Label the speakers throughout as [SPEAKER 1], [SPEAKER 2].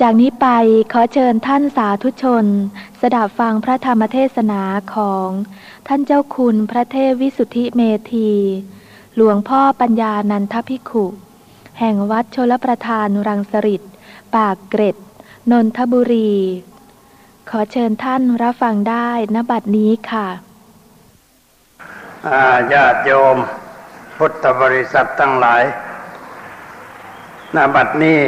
[SPEAKER 1] จากนี้ไปขอเชิญท่านสาธุชน สดับฟังพระธรรมเทศนาของท่านเจ้าคุณพระเทพวิสุทธิเมธี หลวงพ่อปัญญานันทภิขุ แห่งวัดชลประทานรังสริตปากเกร็ด นนทบุรี ขอเชิญท่านรับฟังได้ณบัดนี้ค่ะ
[SPEAKER 2] ญาติโยม พุทธบริษัททั้งหลายณบัดนี้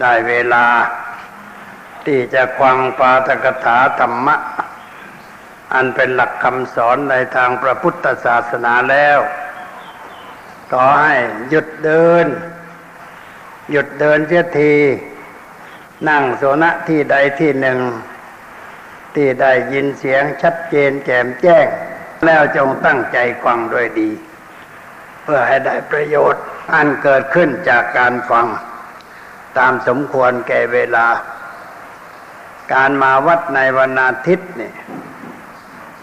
[SPEAKER 2] ได้เวลา ที่จะควังปาตกถาธรรมะ อันเป็นหลักคำสอนในทางพระพุทธศาสนาแล้วขอให้หยุดเดิน หยุดเดินเสียที นั่งโสนะที่ใดที่หนึ่ง ที่ได้ยินเสียงชัดเจนแจ่มแจ้ง แล้วจงตั้งใจฟังโดยดี เพื่อให้ได้ประโยชน์อันเกิดขึ้นจากการฟัง ตามสมควรแก่เวลา การมาวัดในวันอาทิตย์เนี่ย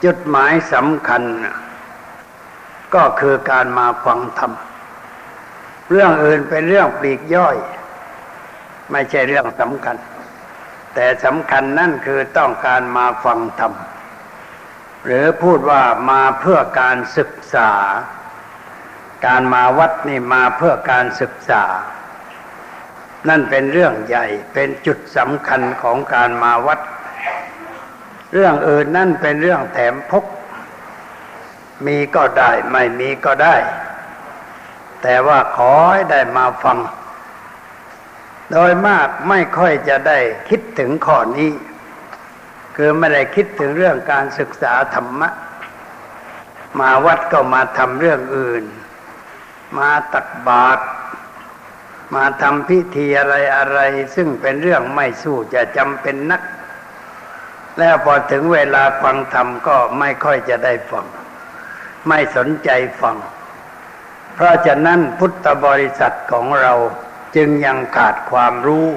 [SPEAKER 2] จุดหมายสำคัญ ก็คือการมาฟังธรรม เรื่องอื่นเป็นเรื่องปลีกย่อย ไม่ใช่เรื่องสำคัญ แต่สำคัญนั่นคือต้องการมาฟังธรรม หรือพูดว่ามาเพื่อการศึกษา การมาวัดนี่มาเพื่อการศึกษา นั่นเป็นเรื่องใหญ่เป็นจุดสำคัญของการมาวัด เรื่องอื่นนั่นเป็นเรื่องแถมพก มีก็ได้ไม่มีก็ได้ แต่ว่าขอให้ได้มาฟัง โดยมากไม่ค่อยจะได้คิดถึงข้อนี้ คือไม่ได้คิดถึงเรื่องการศึกษาธรรมะ มาวัดก็มาทำเรื่องอื่น มาตักบาตร มาทำพิธีอะไรอะไร ซึ่งเป็นเรื่องไม่สู้จะจำเป็นนัก แล้วพอถึงเวลาฟังธรรมก็ไม่ค่อยจะได้ฟัง ไม่สนใจฟัง เพราะฉะนั้นพุทธบริษัทของเราจึงยังขาดความรู้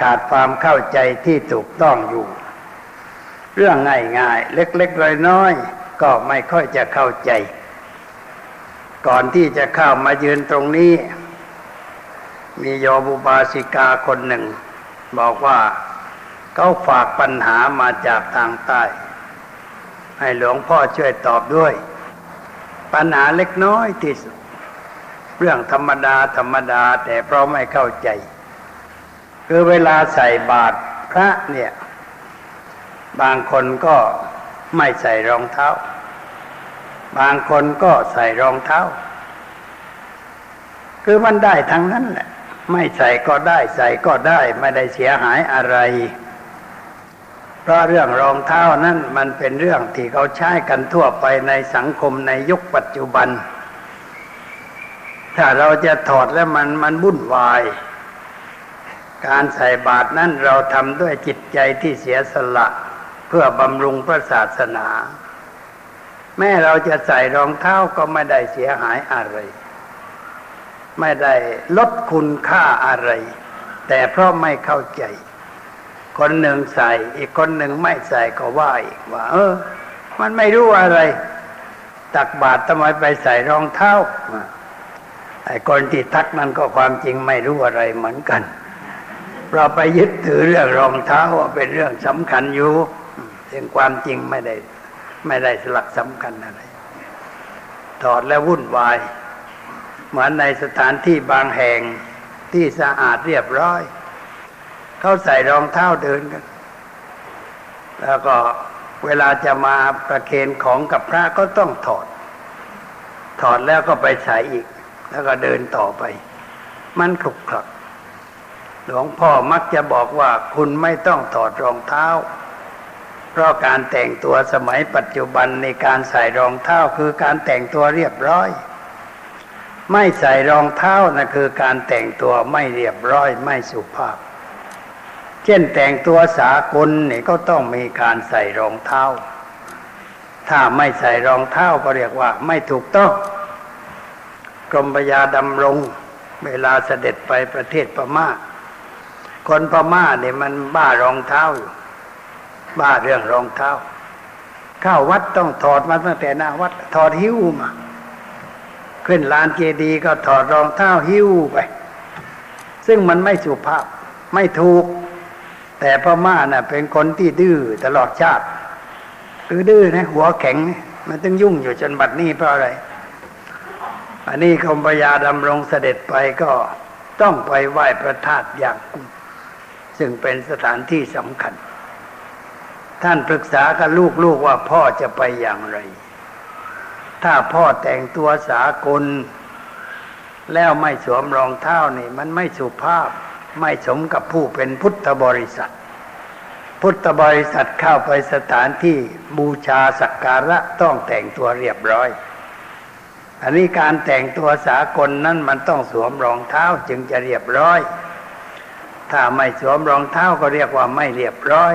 [SPEAKER 2] ขาดความเข้าใจที่ถูกต้องอยู่ เรื่องง่ายๆ เล็กๆน้อยๆก็ไม่ค่อยจะเข้าใจ ก่อนที่จะเข้ามายืนตรงนี้ มีโยบุบาสิกาคนหนึ่ง บอกว่าเขาฝากปัญหามาจากทางใต้ ให้หลวงพ่อช่วยตอบด้วย ปัญหาเล็กน้อยที่สุด เรื่องธรรมดาธรรมดาแต่เพราะไม่เข้าใจ คือเวลาใส่บาตรพระเนี่ย บางคนก็ไม่ใส่รองเท้า บางคนก็ใส่รองเท้า คือมันได้ทั้งนั้นแหละ ไม่ใส่ก็ได้ใส่ก็ได้ไม่ได้เสียหายอะไร เพราะเรื่องรองเท้านั้นมันเป็นเรื่องที่เขาใช้กันทั่วไปในสังคมในยุคปัจจุบัน ถ้าเราจะถอดแล้วมันมันวุ่นวาย การใส่บาตรนั้นเราทำด้วยจิตใจที่เสียสละเพื่อบำรุงพระศาสนา แม้เราจะใส่รองเท้าก็ไม่ได้เสียหายอะไร ไม่ได้ลดคุณค่าอะไร แต่เพราะไม่เข้าใจ คนหนึ่งใส่ อีกคนหนึ่งไม่ใส่ก็ว่าอีกว่า เออ มันไม่รู้อะไร ตักบาตรทำไมไปใส่รองเท้าไอ้คนที่ทักนั้นก็ความจริงไม่รู้อะไรเหมือนกันเราไปยึดถือเรื่องรองเท้าเป็นเรื่องสำคัญอยู่ซึ่งความจริงไม่ได้ ไม่ได้สลักสำคัญอะไรถอดแล้ววุ่นวาย เหมือนในสถานที่บางแห่งที่สะอาดเรียบร้อย เขาใส่รองเท้าเดินกัน แล้วก็เวลาจะมาประเคนของกับพระก็ต้องถอด ถอดแล้วก็ไปใส่อีก แล้วก็เดินต่อไป มันขลุกคลักหลวงพ่อมักจะบอกว่าคุณไม่ต้องถอดรองเท้า เพราะการแต่งตัวสมัยปัจจุบันในการใส่รองเท้าคือการแต่งตัวเรียบร้อย ไม่ใส่รองเท้านะคือการแต่งตัวไม่เรียบร้อยไม่สุภาพ เช่นแต่งตัวสากลนี่ก็ต้องมีการใส่รองเท้า ถ้าไม่ใส่รองเท้าก็เรียกว่า ไม่ถูกต้อง กรมพยาดำรง เวลาเสด็จไปประเทศพม่า คนพม่าเนี่ยมันบ้ารองเท้าอยู่บ้าเรื่องรองเท้า เข้าวัดต้องถอดมาตั้งแต่หน้าวัดถอดหิ้วมา ขึ้นลานเจดีก็ถอดรองเท้าหิ้วไป ซึ่งมันไม่สุภาพไม่ถูก แต่พม่าน่ะ เป็นคนที่ดื้อตลอดชาติคือดื้อนะ หัวแข็ง มันต้องยุ่งอยู่จนบัดนี้เพราะอะไร อันนี้คมพยาดำรงเสด็จไปก็ต้องไปไหว้พระธาตุอย่างกุ้งซึ่งเป็นสถานที่สำคัญ ท่านปรึกษากับลูกๆว่าพ่อจะไปอย่างไร ถ้าพ่อแต่งตัวสากล แล้วไม่สวมรองเท้านี่ มันไม่สุภาพไม่สมกับผู้เป็นพุทธบริษัท พุทธบริษัทเข้าไปสถานที่บูชาสักการะต้องแต่งตัวเรียบร้อย อันนี้การแต่งตัวสากลนั้นมันต้องสวมรองเท้าจึงจะเรียบร้อย ถ้าไม่สวมรองเท้าก็เรียกว่าไม่เรียบร้อย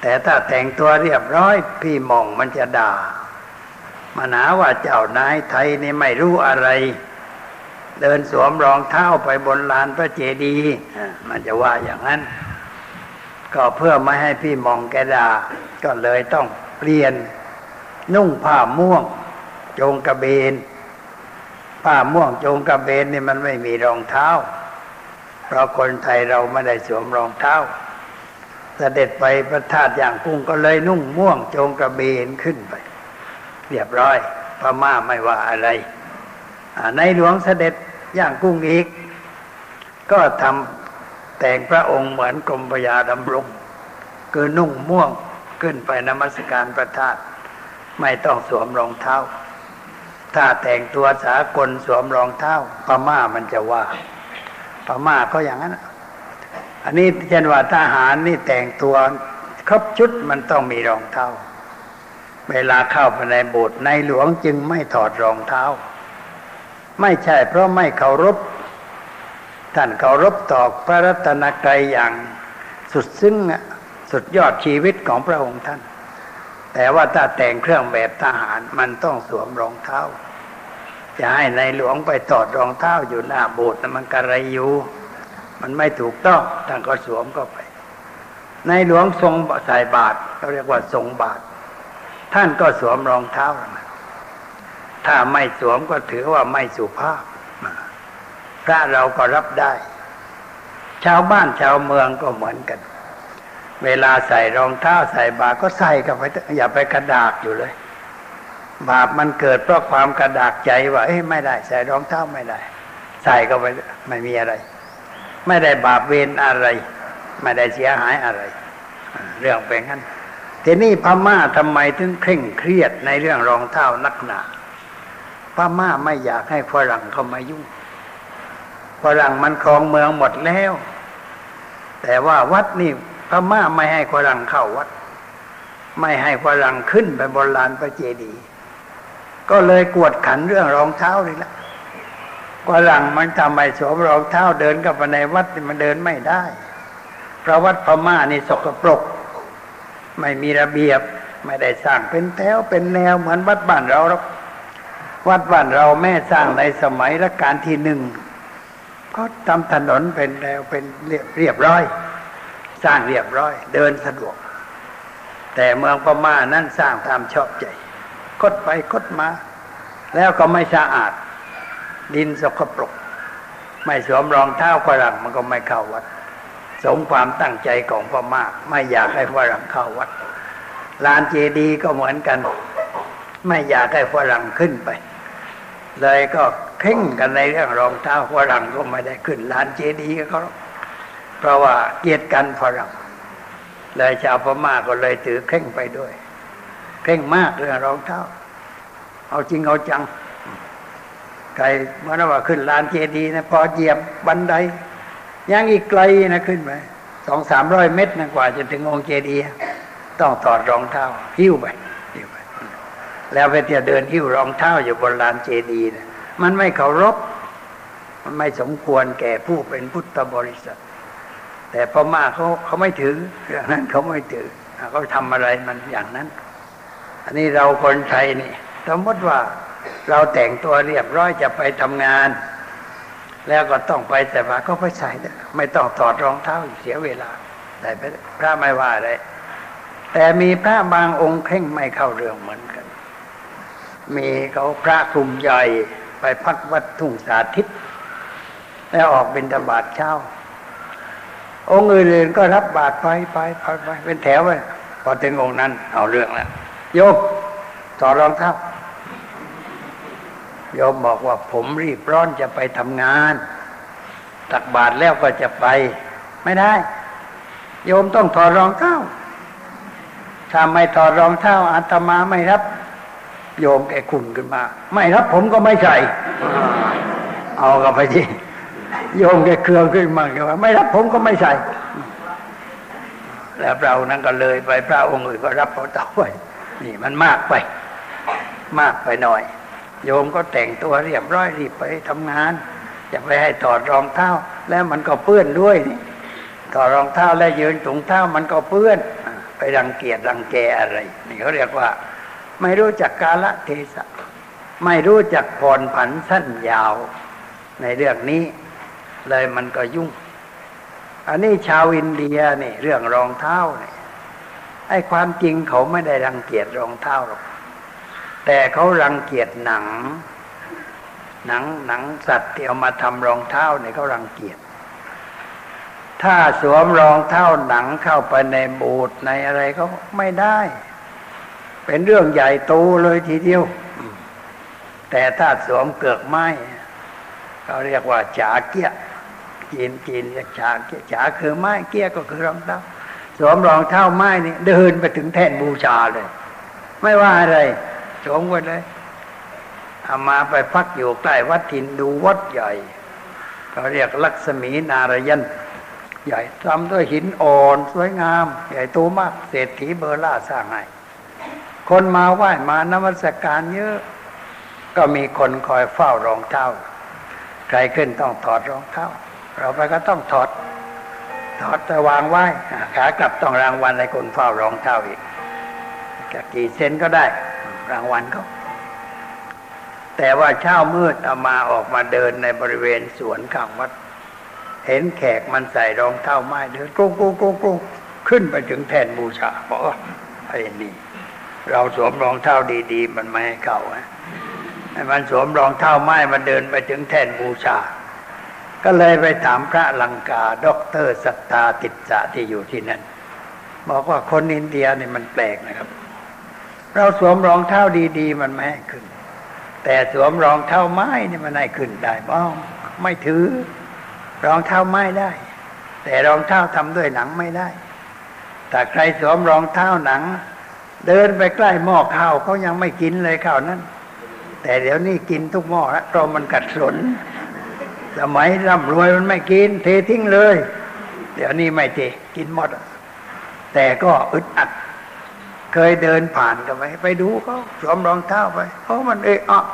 [SPEAKER 2] แต่ถ้าแต่งตัวเรียบร้อย พี่มองมันจะด่า มาหาว่าเจ้านายไทยนี่ไม่รู้อะไร เดินสวมรองเท้าไปบนลานพระเจดีย์มันจะว่าอย่างนั้น ก็เพื่อไม่ให้พี่มองแกดาก็เลยต้องเปลี่ยน นุ่งผ้าม่วง โจงกระเบน ผ้าม่วงโจงกระเบนนี่มันไม่มีรองเท้า เพราะคนไทยเราไม่ได้สวมรองเท้าเสด็จไปพระธาตุอย่างกุ้งก็เลยนุ่งม่วงโจงกระเบนขึ้นไป เรียบร้อยพม่าไม่ว่าอะไร ในหลวงเสด็จย่างกุ้งอีก ก็ทำแต่งพระองค์เหมือนกรมพยาดำรงคือนุ่งม่วงขึ้นไปนมัสการพระธาตุไม่ต้องสวมรองเท้า ถ้าแต่งตัวสากลสวมรองเท้าพม่ามันจะว่าพม่าก็อย่างนั้น อันนี้เช่นว่าทหารนี่แต่งตัวครบชุดมันต้องมีรองเท้า เวลาเข้าไปในโบสถ์ในหลวงจึงไม่ถอดรองเท้า ไม่ใช่เพราะไม่เคารพ ท่านเคารพต่อพระรัตนกรัยอย่างสุดซึ้งสุดยอดชีวิตของพระองค์ท่าน แต่ว่าถ้าแต่งเครื่องแบบทหารมันต้องสวมรองเท้า จะให้ในหลวงไปตอดรองเท้าอยู่หน้าโบสถ์มันกระไรอยู่มันไม่ถูกต้องท่านก็สวมก็ไป ในหลวงทรงใส่บาตรเขาเรียกว่าทรงบาตร ท่านก็สวมรองเท้า ถ้าไม่สวมก็ถือว่าไม่สุภาพ พระเราก็รับได้ ชาวบ้านชาวเมืองก็เหมือนกัน เวลาใส่รองเท้าใส่บาก็ใส่กันไปอย่าไปกระดากอยู่เลย บาปมันเกิดเพราะความกระดากใจว่าเอ้ยไม่ได้ ใส่รองเท้าไม่ได้ ใส่ก็ไปไม่มีอะไร ไม่ได้บาปเวรอะไร ไม่ได้เสียหายอะไร เรื่องเป็นงั้น ทีนี้พม่าทำไมถึงเคร่งเครียดในเรื่องรองเท้านักหนาพม่าไม่อยากให้ฝรั่งเข้ามายุ่งฝรั่งมันครองเมืองหมดแล้ว แต่ว่าวัดนี่พม่าไม่ให้ฝรั่งเข้าวัด ไม่ให้ฝรั่งขึ้นไปบนลานพระเจดีย์ก็เลยกวดขันเรื่องรองเท้าเลยละฝรั่งมันทำไมสวมรองเท้าเดินกับไปในวัดมันเดินไม่ได้เพราะวัดพม่านี่สกปรก ไม่มีระเบียบ ไม่ได้สร้างเป็นแถวเป็นแนวเหมือนวัดบ้านเราหรอกวัดบ้านเราแม่สร้างในสมัยรัชกาลที่หนึ่งก็ทำถนนเป็นแล้วเป็นเรียบเรียบร้อย สร้างเรียบร้อย เดินสะดวก แต่เมืองพม่านั้นสร้างตามชอบใจคดไปคดมา แล้วก็ไม่สะอาด ดินสกปรก ไม่สวมรองเท้าฝรั่งมันก็ไม่เข้าวัด สมความตั้งใจของพม่าไม่อยากให้ฝรั่งเข้าวัดลานเจดีย์ก็เหมือนกัน ไม่อยากให้ฝรั่งขึ้นไป เลยก็เข่งกันในเรื่องรองเท้าฝรั่งก็ไม่ได้ขึ้นลานเจดีย์เขาเพราะว่าเกียดกันฝรั่งเลยชาวพม่าก็เลยถือเข่งไปด้วยเข่งมากเรื่องรองเท้า เอาจริงเอาจังใครเมื่อว่าขึ้นลานเจดีย์นะพอเหยียบบันได ยังอีกไกลนะขึ้นไปสองสามร้อยเมตรนะกว่าจะถึงองค์เจดีย์ต้องถอดรองเท้าหิ้วไปแล้วไปเที่ยวเดินหิ้วรองเท้าอยู่บนลานเจดีย์นะมันไม่เคารพ มันไม่สมควรแก่ผู้เป็นพุทธบริษัท แต่พม่าเขาเขาไม่ถือเรื่องนั้นเขาไม่ถือเขาทำอะไรมันอย่างนั้น อันนี้เราคนไทยนี่ สมมติว่าเราแต่งตัวเรียบร้อยจะไปทำงาน แล้วก็ต้องไปแต่ว่าก็ไปใส่ไม่ต้องถอดรองเท้าเสียเวลาแต่พระไม่ว่าอะไรแต่มีพระบางองค์เข่งไม่เข้าเรื่องเหมือนกัน มีเขาพระกลุ่มใหญ่ไปพักวัดทุ่งสาธิต แล้วออกเป็นตบาทเช้า องค์อื่นๆก็รับบาตรไปไปไปไปเป็นแถวไปพอถึงองค์นั้นเอาเรื่องแล้วโยมต่อรองเท้า โยมบอกว่าผมรีบร้อนจะไปทำงาน ตักบาตรแล้วก็จะไป ไม่ได้ โยมต้องถอดรองเท้าถ้าไม่ถอดรองเท้าอาตมาไม่รับ โยมแกขุนขึ้นมา ไม่รับผมก็ไม่ใส่เอากับไปทีโยมแกเครืองขึ้นมาแกว่า ไม่รับผมก็ไม่ใส่ แล้วเรานั้นก็เลยไปพระองค์อื่นก็รับเขาต่อไปนี่มันมากไป มากไปหน่อย โยมก็แต่งตัวเรียบร้อยรีบไปทำงานจะไปให้ถอดรองเท้า แล้วมันก็เปื้อนด้วยนี่ถอดรองเท้าแล้วยืนถุงเท้ามันก็เปื้อน ไปรังเกียจรังแกอะไรนี่เขาเรียกว่า ไม่รู้จักกาลเทศะไม่รู้จักผ่อนผันสั้นยาวในเรื่องนี้ เลยมันก็ยุ่ง อันนี้ชาวอินเดียนี่เรื่องรองเท้าเนี่ยไอ้ความจริงเขาไม่ได้รังเกียจรองเท้าหรอก แต่เขารังเกียจหนัง หนังหนังสัตว์ที่เอามาทำรองเท้าเนี่ยเขารังเกียจถ้าสวมรองเท้าหนังเข้าไปในโบสถ์ในอะไรก็ไม่ได้ เป็นเรื่องใหญ่โตเลยทีเดียว แต่ถ้าสวมเกือกไม้เขาเรียกว่าจาเกี้ยจีนจีนเรียกจาเกี้ยจาคือไม้เกี้ยก็คือรองเท้าสวมรองเท้าไม้นี่เดินไปถึงแท่นบูชาเลย ไม่ว่าอะไร สวมไว้เลยเอามาไปพักอยู่ใกล้วัดทินดูวัดใหญ่เขาเรียกลักษมีนารยันใหญ่ทำด้วยหินอ่อนสวยงาม ใหญ่โตมาก เศรษฐีเบอร์ล่าสร้างให้คนมาไหว้มานมัสการเยอะ ก็มีคนคอยเฝ้ารองเท้าใครขึ้นต้องถอดรองเท้า เราไปก็ต้องถอด ถอดแต่วางไว้ขากลับต้องรางวัลให้คนเฝ้ารองเท้าอีกจะกี่เซนก็ได้ รางวัลเขาแต่ว่าเช้ามืดเอามาออกมาเดินในบริเวณสวนข้างวัด เห็นแขกมันใส่รองเท้าไม้เดินกรุงกรุงกรุงกรุงขึ้นไปถึงแท่นบูชาบอกว่าไอ้นี่เราสวมรองเท้าดี ๆ มันไม่ให้เข้าอะมันสวมรองเท้าไม้มันเดินไปถึงแท่นบูชา ก็เลยไปถามพระลังกาด็อกเตอร์สัตตาติดสะที่อยู่ที่นั่นบอกว่าคนอินเดียนี่มันแปลกนะครับ เราสวมรองเท้าดีๆ มันไม่ให้ขึ้น แต่สวมรองเท้าไม้นี่มันให้ขึ้นได้บ้างไม่ถือ รองเท้าไม้ได้ แต่รองเท้าทำด้วยหนังไม่ได้ แต่ใครสวมรองเท้าหนัง เดินไปใกล้หม้อข้าวเขายังไม่กินเลยข้าวนั้น แต่เดี๋ยวนี้กินทุกหม้อแล้วเพราะมันกัดสนสมัยร่ำรวยมันไม่กิน เททิ้งเลย เดี๋ยวนี้ไม่เทกินหมด แต่ก็อึดอัด เคยเดินผ่านกันไปไปดูเขาสวมรองเท้าไปเพราะมันเอะอะ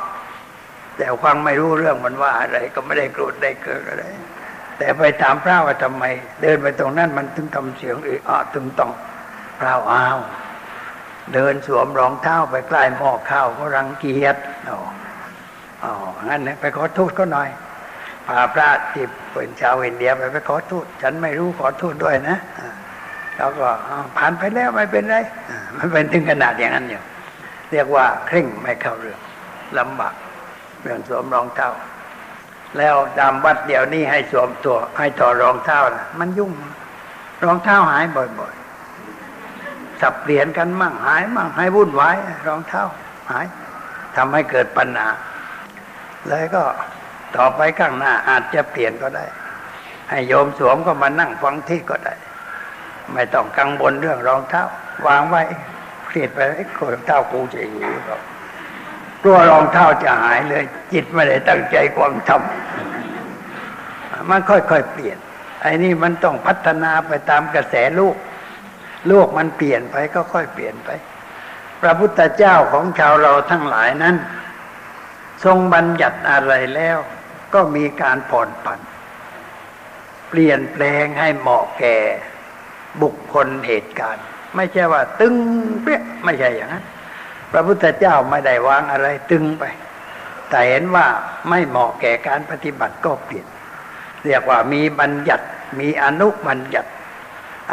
[SPEAKER 2] แต่ฟังไม่รู้เรื่องมันว่าอะไร ก็ไม่ได้โกรธได้เกิดอะไร แต่ไปถามพระว่าทำไม เดินไปตรงนั้นมันถึงทำเสียงเอะอะถึงต้องพระอ้าวเดินสวมรองเท้าไปใกล้หม้อข้าวก็รังเกียจอ๋ออ๋องั้นไปขอโทษก็หน่อยพาพระที่เป็นชาวอินเดียไปไปขอโทษฉันไม่รู้ขอโทษด้วยนะ แล้วก็ผ่านไปแล้วไม่เป็นไร มันเป็นถึงขนาดอย่างนั้นอยู่เรียกว่าเคร่งไม่เข้าเรื่องลำบากเรื่องสวมรองเท้า แล้วตามวัดเดี๋ยวนี้ให้สวมตัวให้ต่อรองเท้านะมันยุ่ง รองเท้าหายบ่อยๆสับเปลี่ยนกันมั่งหายมั่งให้วุ่นวายรองเท้าหายทำให้เกิดปัญหาเลยก็ต่อไปข้างหน้าอาจจะเปลี่ยนก็ได้ ให้โยมสวมก็มานั่งฟังที่ก็ได้ ไม่ต้องกังวลเรื่องรองเท้าวางไว้เครียดไปไอ้รองเท้ากูจะอยู่หรอกกลัวรองเท้าจะหายเลย จิตไม่ได้ตั้งใจความทำมันค่อยๆเปลี่ยนไอ้นี่มันต้องพัฒนาไปตามกระแสลูกโลกมันเปลี่ยนไปก็ค่อยเปลี่ยนไป พระพุทธเจ้าของชาวเราทั้งหลายนั้น ทรงบัญญัติอะไรแล้ว ก็มีการผ่อนผัน เปลี่ยนแปลงให้เหมาะแก่ บุคคลเหตุการณ์ ไม่ใช่ว่า ตึงเปี้ยไม่ใช่อย่างนั้นพระพุทธเจ้าไม่ได้วางอะไรตึงไป แต่เห็นว่าไม่เหมาะแก่การปฏิบัติก็เปลี่ยน เรียกว่ามีบัญญัติมีอนุบัญญัติ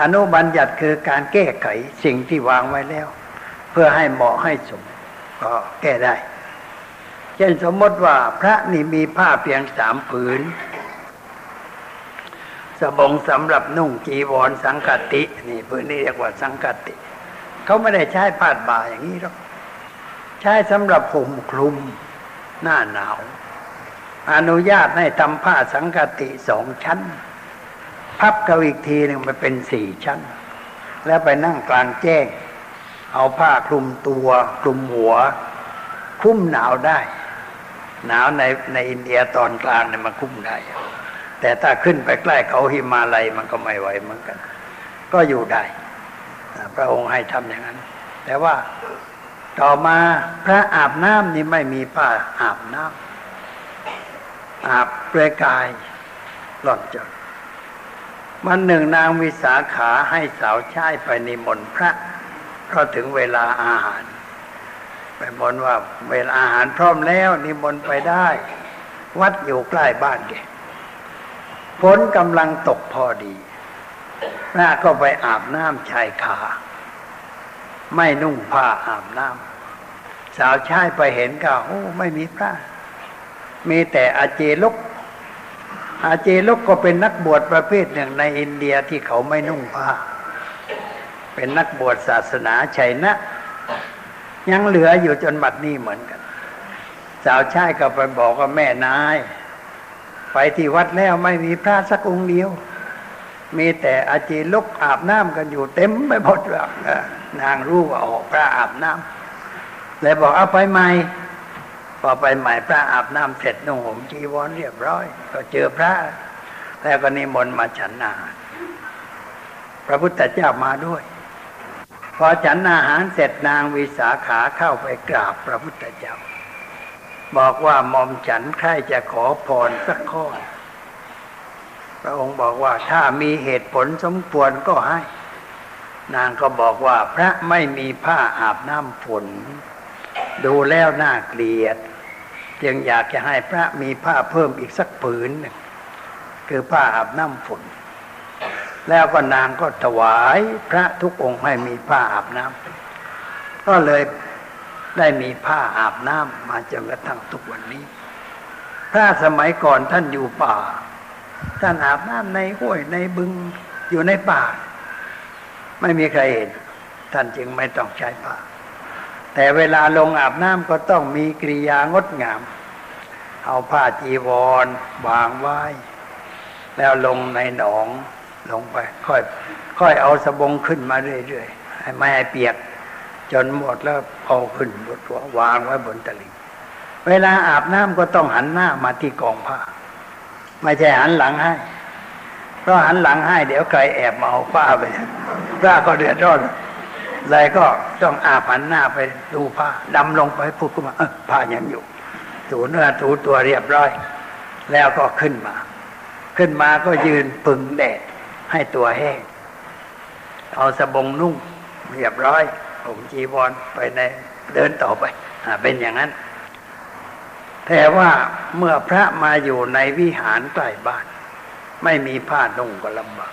[SPEAKER 2] อนุบัญญัติคือการแก้ไขสิ่งที่วางไว้แล้ว เพื่อให้เหมาะให้สมก็แก้ได้ เช่นสมมติว่าพระนี่มีผ้าเพียงสามผืน สบงสำหรับนุ่งจีวรสังกตินี่พื้นนี้เรียกว่าสังกติ เขาไม่ได้ใช้ผ้าบ่าอย่างนี้หรอกใช้สำหรับผมคลุมหน้าหนาว อนุญาตให้ทำผ้าสังกติสองชั้น พับกับอีกทีหนึ่งมันเป็นสี่ชั้น แล้วไปนั่งกลางแจ้ง เอาผ้าคลุมตัวคลุมหัว คุ้มหนาวได้ หนาวในในอินเดียตอนกลางเนี่ยมันคุ้มได้ แต่ถ้าขึ้นไปใกล้เขาหิมาลัยมันก็ไม่ไหวเหมือนกัน ก็อยู่ได้ พระองค์ให้ทำอย่างนั้น แต่ว่าต่อมาพระอาบน้ำนี่ไม่มีผ้าอาบน้ำอาบเปลือยกายหล่อนจดมันหนึ่งนางวิสาขาให้สาวใช้ไปนิมนต์พระเพราะถึงเวลาอาหาร ไปบนว่าเวลาอาหารพร้อมแล้วนิมนต์ไปได้ วัดอยู่ใกล้บ้านแก ฝนกำลังตกพอดีพระก็ไปอาบน้ำชายขาไม่นุ่งผ้าอาบน้ำสาวชายไปเห็นก็โอ้ไม่มีพระ มีแต่อาเจลุกอาเจลุกก็เป็นนักบวชประเภทหนึ่งในอินเดียที่เขาไม่นุ่งผ้า เป็นนักบวชศาสนาชัยนะ ยังเหลืออยู่จนบัดนี้เหมือนกัน สาวชายก็ไปบอกว่าแม่นาย ไปที่วัดแล้วไม่มีพระสักองค์เดียว มีแต่อาจีลุกอาบน้ำกันอยู่เต็มไปหมดแล้วนางรู้ว่าออกพระอาบน้ำเลยบอกเอาไปใหม่พอไปใหม่พระอาบน้ำเสร็จนุ่งห่มจีวรเรียบร้อย ก็เจอพระ แล้วก็นิมนต์มาฉันอาหารพระพุทธเจ้ามาด้วย พอฉันอาหารเสร็จนางวิสาขาเข้าไปกราบพระพุทธเจ้า บอกว่ามอมฉันใครจะขอพรสักข้อ พระองค์บอกว่าถ้ามีเหตุผลสมควรก็ให้ นางก็บอกว่าพระไม่มีผ้าอาบน้ำฝนดูแล้วน่าเกลียด จึงอยากจะให้พระมีผ้าเพิ่มอีกสักผืนหนึ่งคือผ้าอาบน้ำฝน แล้วก็นางก็ถวายพระทุกองค์ให้มีผ้าอาบน้ำก็เลย ได้มีผ้าอาบน้ำมาจนกระทั่งทุกวันนี้พระสมัยก่อนท่านอยู่ป่า ท่านอาบน้ำในห้วยในบึงอยู่ในป่า ไม่มีใครเห็น ท่านจึงไม่ต้องใช้ผ้าแต่เวลาลงอาบน้ำก็ต้องมีกริยางดงาม เอาผ้าจีวรวางไว้ แล้วลงในหนองลงไป ค่อย ค่อยเอาสบงขึ้นมาเรื่อยๆไม่ให้เปียก จนหมดแล้วเอาขึ้นบนตัววางไว้บนตะลิ่งเวลาอาบน้ำก็ต้องหันหน้ามาที่กองผ้า ไม่ใช่หันหลังให้ เพราะหันหลังให้ เดี๋ยวใครแอบมาเอาผ้าไปพระก็เดือดร้อนเลยก็ต้องอาบหันหน้าไปดูผ้าดำลงไปพูดขึ้นมาเออผ้ายังอยู่ถูเนื้อถูตัวเรียบร้อย แล้วก็ขึ้นมา ขึ้นมาก็ยืนปึงแดดให้ตัวแห้งเอาสบงนุ่งเรียบร้อย ผมจีวรไปในเดินต่อไปเป็นอย่างนั้น แต่ว่าเมื่อพระมาอยู่ในวิหารใกล้บ้าน ไม่มีผ้านุ่งก็ลำบาก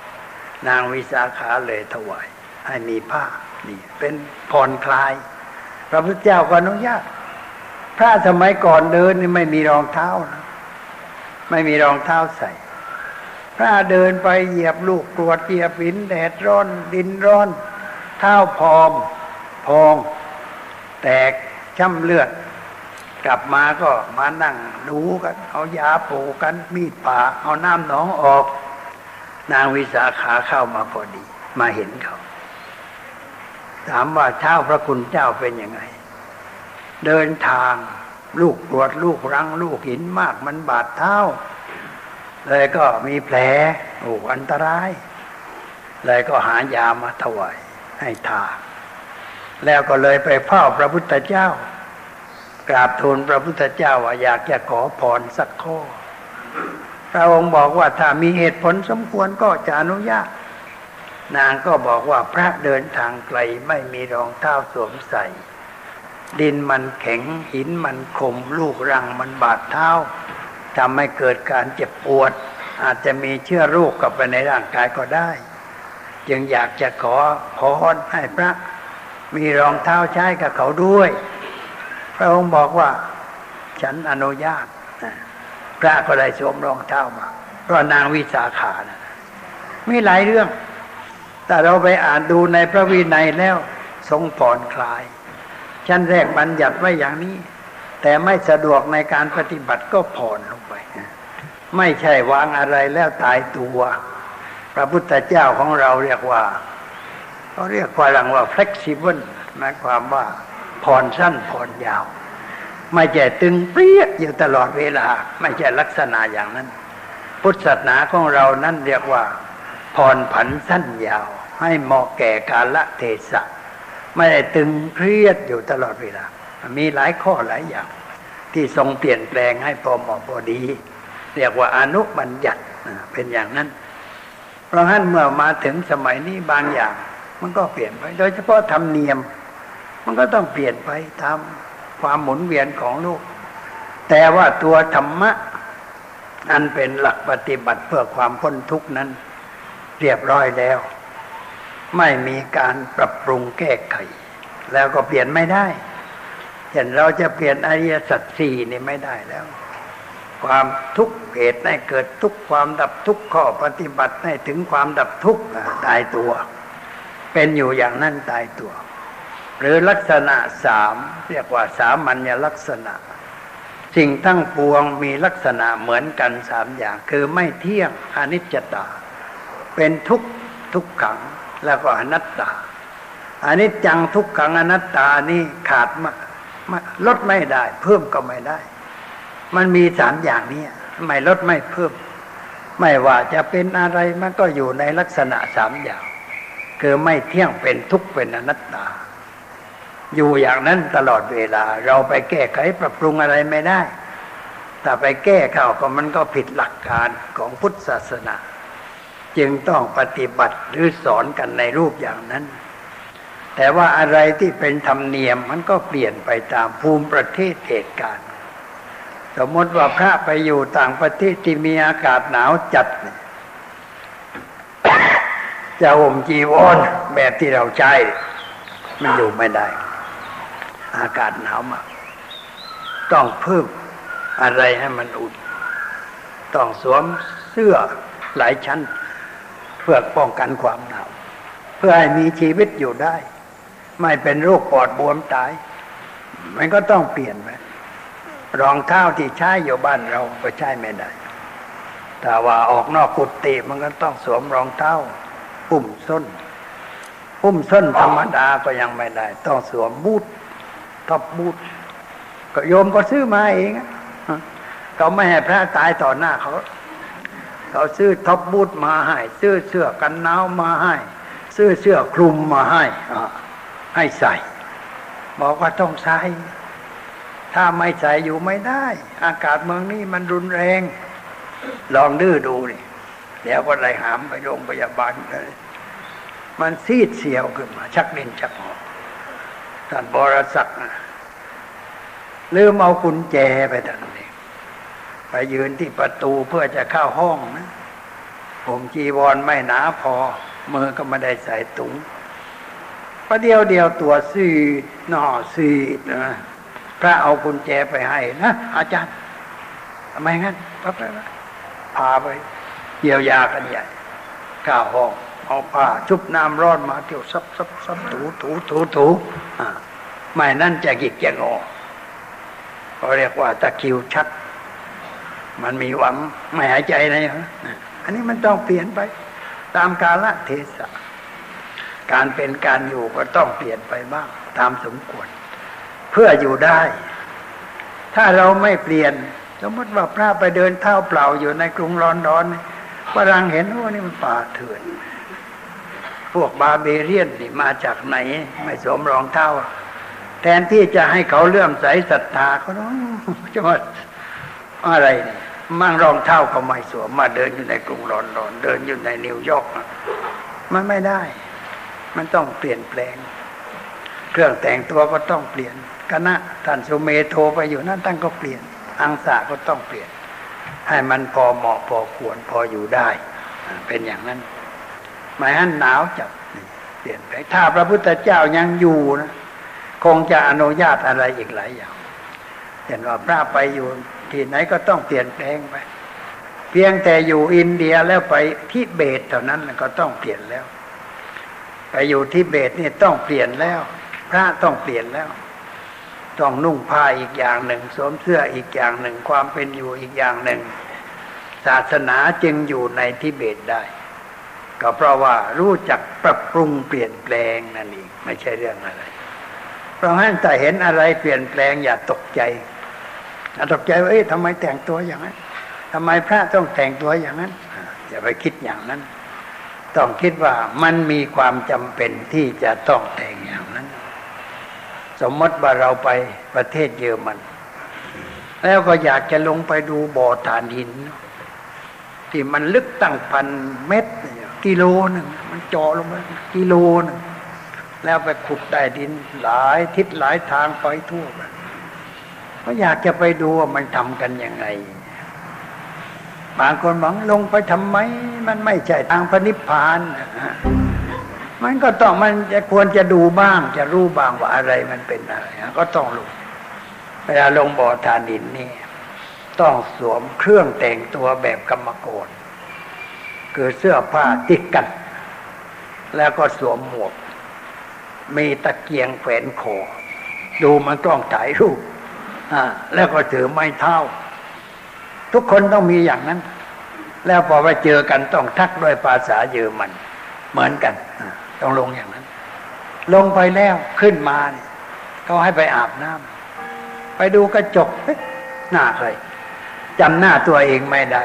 [SPEAKER 2] นางวิสาขาเลยถวาย ให้มีผ้านี่เป็นผ่อนคลาย พระพุทธเจ้าก็อนุญาตพระสมัยก่อนเดินนี่ไม่มีรองเท้านะไม่มีรองเท้าใส่ พระเดินไปเหยียบลูกกรวดเหยียบหินแดดร้อนดินร้อน เท้าพอง พอง แตกช้ำเลือด กลับมาก็มานั่งดูกัน เอายาปูกัน มีดป่า เอาน้ำหนองออก นางวิสาขาเข้ามาพอดี มาเห็นเขา ถามว่าเช้าพระคุณเจ้าเป็นยังไง เดินทาง ลูกปวดลูกรัง ลูกหินมากมันบาดเท้าเลยก็มีแผลโอ้อันตราย เลยก็หายามาถวายให้ทา แล้วก็เลยไปเฝ้าพระพุทธเจ้า กราบทูลพระพุทธเจ้าว่าอยากจะขอพรสักข้อ พระองค์บอกว่าถ้ามีเหตุผลสมควรก็จะอนุญาต นางก็บอกว่าพระเดินทางไกลไม่มีรองเท้าสวมใส่ ดินมันแข็งหินมันคมลูกรังมันบาดเท้าทำให้เกิดการเจ็บปวด อาจจะมีเชื้อโรคกับไปในร่างกายก็ได้ จึงอยากจะขอพรให้พระ มีรองเท้าใช้กับเขาด้วย พระองค์บอกว่า ฉันอนุญาตพระก็ได้สวมรองเท้ามาเพราะนางวิสาขานะมีหลายเรื่อง แต่เราไปอ่านดูในพระวินัยแล้วทรงผ่อนคลาย ชั้นแรกบัญญัติไว้อย่างนี้ แต่ไม่สะดวกในการปฏิบัติก็ผ่อนลงไป ไม่ใช่วางอะไรแล้วตายตัว พระพุทธเจ้าของเราเรียกว่า เขาเรียกฝรั่งว่า flexible หมายความว่าผ่อนสั้นผ่อนยาว ไม่ใช่ตึงเปรี้ยอยู่ตลอดเวลา ไม่ใช่ลักษณะอย่างนั้น พุทธศาสนาของเรานั้นเรียกว่าผ่อนผันสั้นยาว ให้เหมาะแก่กาลเทศะ ไม่ได้ตึงเครียดอยู่ตลอดเวลา มีหลายข้อหลายอย่าง ที่ทรงเปลี่ยนแปลงให้พอเหมาะพอดี เรียกว่าอนุบัญญัติเป็นอย่างนั้น เพราะฉะนั้นเมื่อมาถึงสมัยนี้บางอย่าง มันก็เปลี่ยนไป โดยเฉพาะธรรมเนียม มันก็ต้องเปลี่ยนไปตามความหมุนเวียนของโลก แต่ว่าตัวธรรมะ อันเป็นหลักปฏิบัติเพื่อความพ้นทุกข์นั้น เรียบร้อยแล้ว ไม่มีการปรับปรุงแก้ไข แล้วก็เปลี่ยนไม่ได้เช่นเราจะเปลี่ยนอริยสัจสี่นี่ไม่ได้แล้ว ความทุกข์เหตุให้เกิดทุกข์ความดับทุกข์ข้อปฏิบัติให้ถึงความดับทุกข์ตายตัว เป็นอยู่อย่างนั้นตายตัว หรือลักษณะสามเรียกว่าสามัญลักษณะ สิ่งทั้งปวงมีลักษณะเหมือนกันสามอย่าง คือไม่เที่ยงอนิจจตา เป็นทุกทุกขังแล้วก็อนัตตาอันนี้จังทุกขังอนัตตานี่ขาดมาลดไม่ได้ เพิ่มก็ไม่ได้ มันมีสามอย่างนี้ไม่ลดไม่เพิ่ม ไม่ว่าจะเป็นอะไรมันก็อยู่ในลักษณะสามอย่าง คือไม่เที่ยงเป็นทุกข์เป็นอนัตตา อยู่อย่างนั้นตลอดเวลา เราไปแก้ไขปรับปรุงอะไรไม่ได้ถ้าไปแก้เข้าก็มันก็ผิดหลักการของพุทธศาสนา จึงต้องปฏิบัติหรือสอนกันในรูปอย่างนั้น แต่ว่าอะไรที่เป็นธรรมเนียมมันก็เปลี่ยนไปตามภูมิประเทศเหตุการณ์สมมติว่าพระไปอยู่ต่างประเทศที่มีอากาศหนาวจัด จะห่มจีวรแบบที่เราใช้ มันอยู่ไม่ได้ อากาศหนาวมากต้องเพิ่มอะไรให้มันอุ่น ต้องสวมเสื้อหลายชั้น เพื่อป้องกันความหนาว เพื่อให้มีชีวิตอยู่ได้ ไม่เป็นโรคปอดบวมตาย มันก็ต้องเปลี่ยนไปรองเท้าที่ใช้อยู่บ้านเราก็ใช้ไม่ได้ แต่ว่าออกนอกกุฏิมันก็ต้องสวมรองเท้า หุ้มส้นหุ้มส้นธรรมดาก็ยังไม่ได้ ต้องสวมบูทท็อปบูทก็โยมก็ซื้อมาเองเขาไม่ให้พระตายต่อหน้าเขาเขาซื้อท็อปบูทมาให้ซื้อเสื้อกันหนาวมาให้ซื้อเสื้อคลุมมาให้ให้ใส่ บอกว่าต้องใส่ถ้าไม่ใส่อยู่ไม่ได้ อากาศเมืองนี้มันรุนแรง ลองดื้อดูนี่ เดี๋ยวก็ไรหามไปโรงพยาบาลเลยมันซีดเสียวขึ้นมา ชักเล่นชักหอท่านบรศักดิ์ลืมเอากุญแจไปท่านไปยืนที่ประตูเพื่อจะเข้าห้องนะผมจีวรไม่หนาพอ มือก็ไม่ได้ใส่ตุงประเดียวเดียวตัวซีหน่อซีนะพระเอากุญแจไปให้นะอาจารย์ทำไมงั้นปั๊บไปพาไป เยียวยากันใหญ่ข้าห้องเอาผ้าชุบน้ำร้อนมาเที่ยวซับซับซับถูถูถูถูไม่นั่นจะกิกจะงอเขาเรียกว่าตะคิวชัดมันมีหวังไม่หายใจนะอันนี้มันต้องเปลี่ยนไป ตามกาลเทศะการเป็นการอยู่ก็ต้องเปลี่ยนไปบ้าง ตามสมควร เพื่ออยู่ได้ ถ้าเราไม่เปลี่ยน สมมติว่าพระไปเดินเท้าเปล่าอยู่ในกรุงลอนดอน ฝรั่งเห็นว่านี่มันป่าเถื่อน พวกบาเบเรียนนี่มาจากไหน ไม่สวมรองเท้า แทนที่จะให้เขาเลื่อมใสศรัทธาเขาต้องจะมาอะไรเนี่ยมั่งรองเท้าก็ไม่สวมมาเดินอยู่ในกรุงลอนดอนเดินอยู่ในนิวยอร์กมันไม่ได้ มันต้องเปลี่ยนแปลง เครื่องแต่งตัวก็ต้องเปลี่ยนคณะท่านสุเมโทไปอยู่นั่นตั้งก็เปลี่ยน อังสาก็ต้องเปลี่ยน ให้มันพอเหมาะพอควรพออยู่ได้ เป็นอย่างนั้น หมายหันหนาวจับเปลี่ยนไปถ้าพระพุทธเจ้ายังอยู่นะคงจะอนุญาตอะไรอีกหลายอย่างเห็นว่าพระไปอยู่ที่ไหนก็ต้องเปลี่ยนแปลงไป เพียงแต่อยู่อินเดียแล้วไปทิเบตเท่านั้นก็ต้องเปลี่ยนแล้ว ไปอยู่ทิเบตนี่ต้องเปลี่ยนแล้ว พระต้องเปลี่ยนแล้ว ต้องนุ่งผ้าอีกอย่างหนึ่ง สวมเสื้ออีกอย่างหนึ่ง ความเป็นอยู่อีกอย่างหนึ่ง ศาสนาจึงอยู่ในทิเบตได้ ก็เพราะว่ารู้จักปรับปรุงเปลี่ยนแปลงนั่นเองไม่ใช่เรื่องอะไร เพราะฉะนั้นแต่เห็นอะไรเปลี่ยนแปลงอย่าตกใจอย่าตกใจว่าเอ๊ะทำไมแต่งตัวอย่างนั้นทำไมพระต้องแต่งตัวอย่างนั้นอย่าไปคิดอย่างนั้น ต้องคิดว่ามันมีความจำเป็นที่จะต้องแต่งอย่าง สมมติว่าเราไปประเทศเยอรมัน แล้วก็อยากจะลงไปดูบ่อฐานหิน ที่มันลึกตั้งพันเมตร กิโลหนึ่งมันเจาะลงไปกิโลหนึ่งแล้วไปขุดใต้ดินหลายทิศหลายทางไปทั่วไปก็อยากจะไปดูว่ามันทำกันยังไงบางคนบอกลงไปทำไม มันไม่ใช่ทางพระนิพพาน มันก็ต้องมันจะควรจะดูบ้าง จะรู้บ้างว่าอะไรมันเป็นอะไรก็ต้องลงเวลาลงบ่อทานินนี่ ต้องสวมเครื่องแต่งตัวแบบกรรมกรคือเสื้อผ้าติดกัน แล้วก็สวมหมวก มีตะเกียงแขวนคอดูมันกล้องถ่ายรูปอ่าแล้วก็ถือไม้เท้า ทุกคนต้องมีอย่างนั้น แล้วพอไปเจอกันต้องทักด้วยภาษาเยอรมัน เหมือนกัน ต้องลงอย่างนั้น ลงไปแล้วขึ้นมาเนี่ยเขาให้ไปอาบน้ำไปดูกระจกหน้าใครจำหน้าตัวเองไม่ได้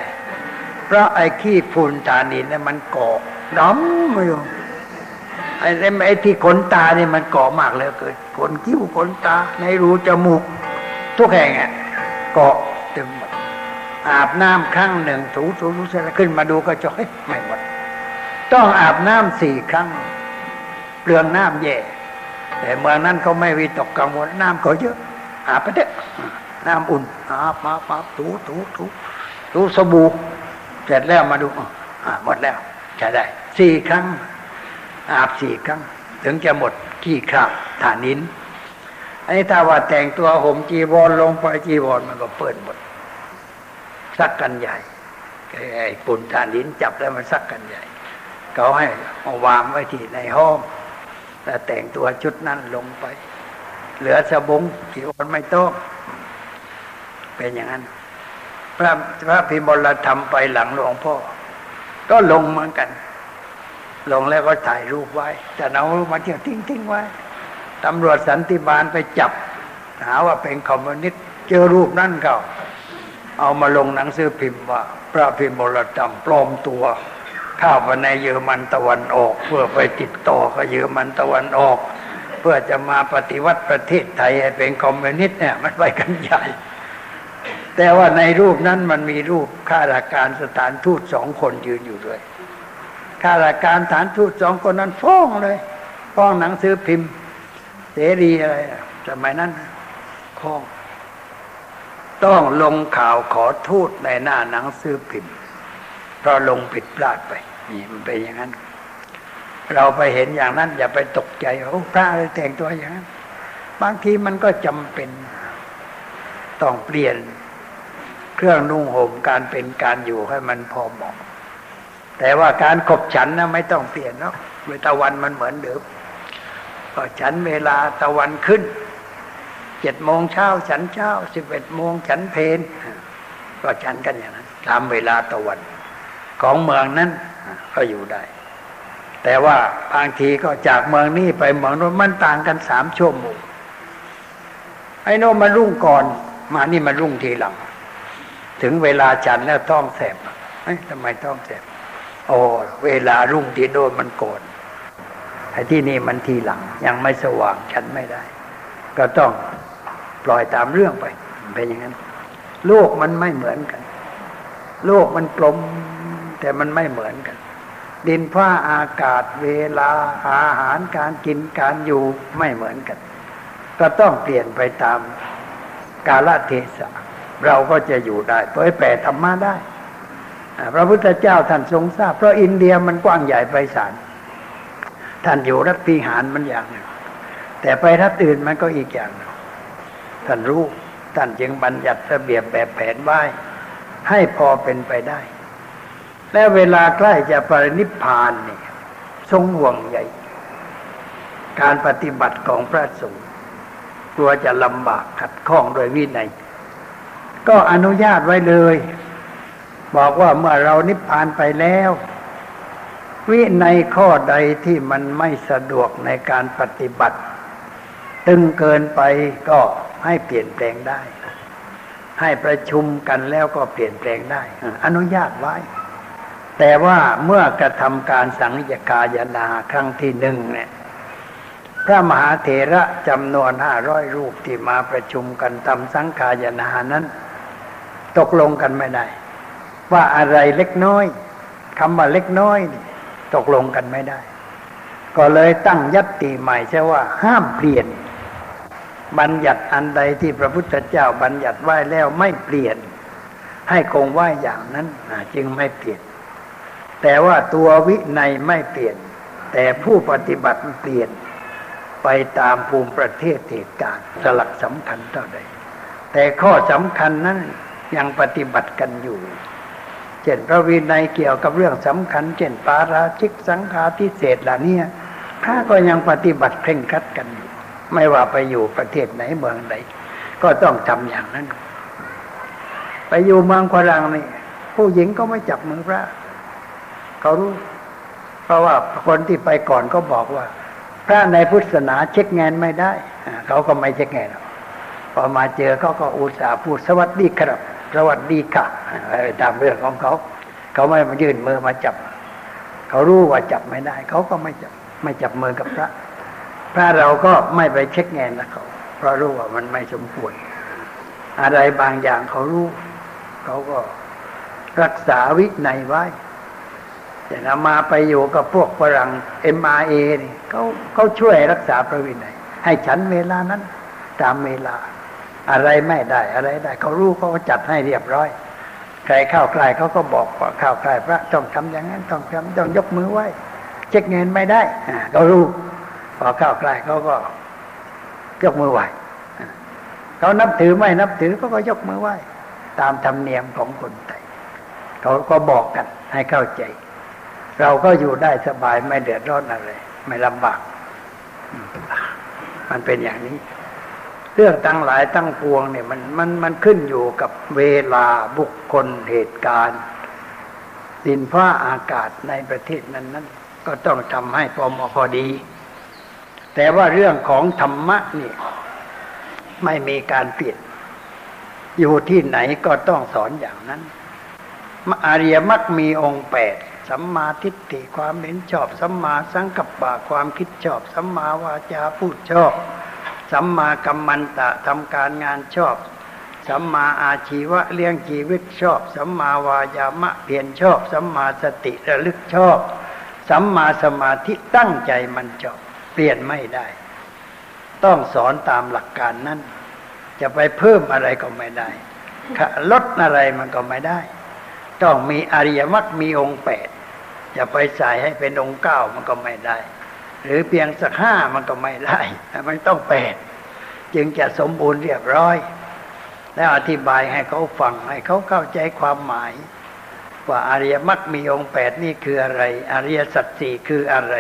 [SPEAKER 2] เพราะไอ้ขี้ฝุ่นตานินเนี่ยมันเกาะดำมาอยู่ไอ้ไอ้ที่ขนตาเนี่ยมันเกาะมากเลยเกิดขนคิ้วขนตา ในรูจมูก ทุกแห่งอะเกาะเต็มหมดอาบน้ำครั้งหนึ่งถูถูถูเสร็จแล้วขึ้นมาดูก็จอยไม่หมด ต้องอาบน้ำสี่ครั้ง เปลืองน้ำแย่ แต่เมืองนั้นเขาไม่วิตกกังวลน้ำเขาเยอะอาบไปเถอะน้ำอุ่นอาบมาปาถูถูถูถูสบู่เสร็จแล้วมาดูอ่าหมดแล้วใช้ได้สี่ครั้ง อาบสี่ครั้ง ถึงจะหมดขี้คราบฐานินไอ้ถ้าว่าแต่งตัวห่มจีวรลงไปจีวรมันก็เปิดหมดซักกันใหญ่ไอ้ปุ่นฐานินจับแล้วมันซักกันใหญ่เขาให้เอาวางไว้ที่ในห้อง แล้วแต่งตัวชุดนั้นลงไป เหลือสบงที่วันไม่ต้องเป็นอย่างนั้น พระพระพิมลธรรมไปหลังหลวงพ่อ ก็ลงเหมือนกัน ลงแล้วก็ถ่ายรูปไว้จะเอามาเที่ยวทิ้งทิ้งไว้ตำรวจสันติบาลไปจับ หาว่าเป็นคอมมิวนิสต์เจอรูปนั่นเขาเอามาลงหนังสือพิมพ์ว่า พระพิมลธรรมปลอมตัว ข้าไปในเยอรมันตะวันออก เพื่อไปติดต่อกับเยอรมันตะวันออก เพื่อจะมาปฏิวัติประเทศไทยให้เป็นคอมมิวนิสต์เนี่ยมันไปกันใหญ่ แต่ว่าในรูปนั้นมันมีรูปข้าราชการสถานทูตสองคนยืนอยู่ด้วยข้าราชการสถานทูตสองคนนั้นฟ้องเลยฟ้องหนังสือพิมพ์เสรีอะไรสมัยนั้นฟ้องต้องลงข่าวขอโทษในหน้าหนังสือพิมพ์เพราะลงผิดพลาดไป นี่มันเป็นอย่างนั้น เราไปเห็นอย่างนั้น อย่าไปตกใจโอ้พระอะไรแต่งตัวอย่างนั้น บางทีมันก็จำเป็นต้องเปลี่ยนเครื่องนุ่งห่มการเป็นการอยู่ให้มันพอเหมาะแต่ว่าการขบฉันนะไม่ต้องเปลี่ยนเนาะเวตะวันมันเหมือนเดิมก็ฉันเวลาตะวันขึ้นเจ็ดโมงเช้าฉันเช้าสิบเอ็ดโมงฉันเพนก็ฉันกันอย่างนั้น ตามเวลาตะวัน ของเมืองนั้น ก็อยู่ได้ แต่ว่าบางทีก็จากเมืองนี้ไปเมืองโน้นมันต่างกันสามชั่วโมงไอ้โน้นมันรุ่งก่อน มานี่มันรุ่งทีหลัง ถึงเวลาฉันแล้วต้องแสบเอ้ยทำไมต้องแสบโอ้เวลารุ่งที่โน้นมันก่อนไอ้ที่นี่มันทีหลัง ยังไม่สว่างฉันไม่ได้ ก็ต้องปล่อยตามเรื่องไปเป็นอย่างนั้น โลกมันไม่เหมือนกัน โลกมันกลม แต่มันไม่เหมือนกัน ดินฟ้าอากาศเวลาอาหารการกินการอยู่ไม่เหมือนกัน ก็ต้องเปลี่ยนไปตามกาลเทศะเราก็จะอยู่ได้เผยแผ่ธรรมะได้พระพุทธเจ้าท่านทรงทราบ เพราะอินเดียมันกว้างใหญ่ไพศาลท่านอยู่รัฐพิหารมันอย่างหนึ่งแต่ไปรัฐอื่นมันก็อีกอย่างหนึ่งท่านรู้ท่านจึงบัญญัติระเบียบแบบแผนไว้ให้พอเป็นไปได้ แล้วเวลาใกล้จะปรินิพพานเนี่ยทรงห่วงใหญ่ การปฏิบัติของพระสงฆ์กลัวจะลำบากขัดข้องโดยวินัย ก็อนุญาตไว้เลย บอกว่าเมื่อเรานิพพานไปแล้ว วินัยข้อใดที่มันไม่สะดวกในการปฏิบัติ ตึงเกินไปก็ให้เปลี่ยนแปลงได้ ให้ประชุมกันแล้วก็เปลี่ยนแปลงได้ อนุญาตไว้ แต่ว่าเมื่อกระทำการสังยกายนาครั้งที่หนึ่งเนี่ยพระมหาเถระจำนวนห้าร้อยรูปที่มาประชุมกันทำสังขายนานั้น ตกลงกันไม่ได้ ว่าอะไรเล็กน้อยคำว่าเล็กน้อยตกลงกันไม่ได้ ก็เลยตั้งยัตติใหม่ใช่ว่าห้ามเปลี่ยน บัญญัติอันใดที่พระพุทธเจ้าบัญญัติไว้แล้วไม่เปลี่ยน ให้คงไว้อย่างนั้นจึงไม่เปลี่ยน แต่ว่าตัววินัยไม่เปลี่ยน แต่ผู้ปฏิบัติเปลี่ยนไปตามภูมิประเทศเหตุการณ์สลักสำคัญเท่าใด แต่ข้อสำคัญนั้นยังปฏิบัติกันอยู่ เช่นพระวินัยเกี่ยวกับเรื่องสำคัญ เช่นปาราชิกสังฆาทิเศษเหล่านี้พระก็ยังปฏิบัติเคร่งครัดกันอยู่ ไม่ว่าไปอยู่ประเทศไหนเมืองใด ก็ต้องทำอย่างนั้น ไปอยู่เมืองฝรั่งนี่ผู้หญิงก็ไม่จับมือพระ เขารู้ เพราะว่าคนที่ไปก่อนก็บอกว่า พระในพุทธศาสนาเช็คงานไม่ได้เขาก็ไม่เช็คงานพอมาเจอเขาก็อุตส่าห์พูดสวัสดีครับ สวัสดีค่ะตามเรื่องของเขา เขาไม่มายื่นมือมาจับ เขารู้ว่าจับไม่ได้ เขาก็ไม่จับไม่จับมือกับพระ พระเราก็ไม่ไปเช็คงานนะเขาเพราะรู้ว่ามันไม่สมควรอะไรบางอย่างเขารู้ เขาก็รักษาวินัยไว้ แต่นามาไปอยู่กับพวกฝรั่งเอ็มาเอนี่เขาเขาช่วยรักษาพระวินัย ให้ฉันเวลานั้น ตามเวลา อะไรไม่ได้อะไรได้เขารู้เขาก็จัดให้เรียบร้อย ใครเข้าใกล้เขาก็บอกว่าเข้าใกล้พระต้องทำอย่างนั้นต้องทำต้องยกมือไหว้เช็คเงินไม่ได้เขารู้พอเข้าใกล้เขาก็ยกมือไหว้เขานับถือไม่นับถือเขาก็ยกมือไหว้ตามธรรมเนียมของคนไทยเขาก็บอกกันให้เข้าใจ เราก็อยู่ได้สบายไม่เดือดร้อนอะไร ไม่ลำบาก มันเป็นอย่างนี้ เรื่องตั้งหลายตั้งปวงเนี่ยมันมันมันขึ้นอยู่กับเวลาบุคคลเหตุการณ์ดินฟ้าอากาศในประเทศนั้นนั้นก็ต้องทำให้พอเหมาะพอดี แต่ว่าเรื่องของธรรมะนี่ไม่มีการเปลี่ยน อยู่ที่ไหนก็ต้องสอนอย่างนั้นอาริยมรรคมีองค์แปด สัมมาทิฏฐิความเห็นชอบ สัมมาสังกัปปะความคิดชอบ สัมมาวาจาพูดชอบ สัมมากัมมันตะทำการงานชอบ สัมมาอาชีวะเลี้ยงชีวิตชอบ สัมมาวายามะเพียรชอบ สัมมาสติระลึกชอบ สัมมาสมาธิตั้งใจมันชอบ เปลี่ยนไม่ได้ ต้องสอนตามหลักการนั้น จะไปเพิ่มอะไรก็ไม่ได้ลดอะไรมันก็ไม่ได้ ต้องมีอริยมรรคมีองค์แปด จะไปใส่ให้เป็นองค์เก้ามันก็ไม่ได้ หรือเพียงสักห้ามันก็ไม่ได้ มันต้องแปดจึงจะสมบูรณ์เรียบร้อย แล้วอธิบายให้เขาฟังให้เขาเข้าใจความหมาย ว่าอริยมรรคมีองค์แปดนี่คืออะไร อริยสัจสี่คืออะไร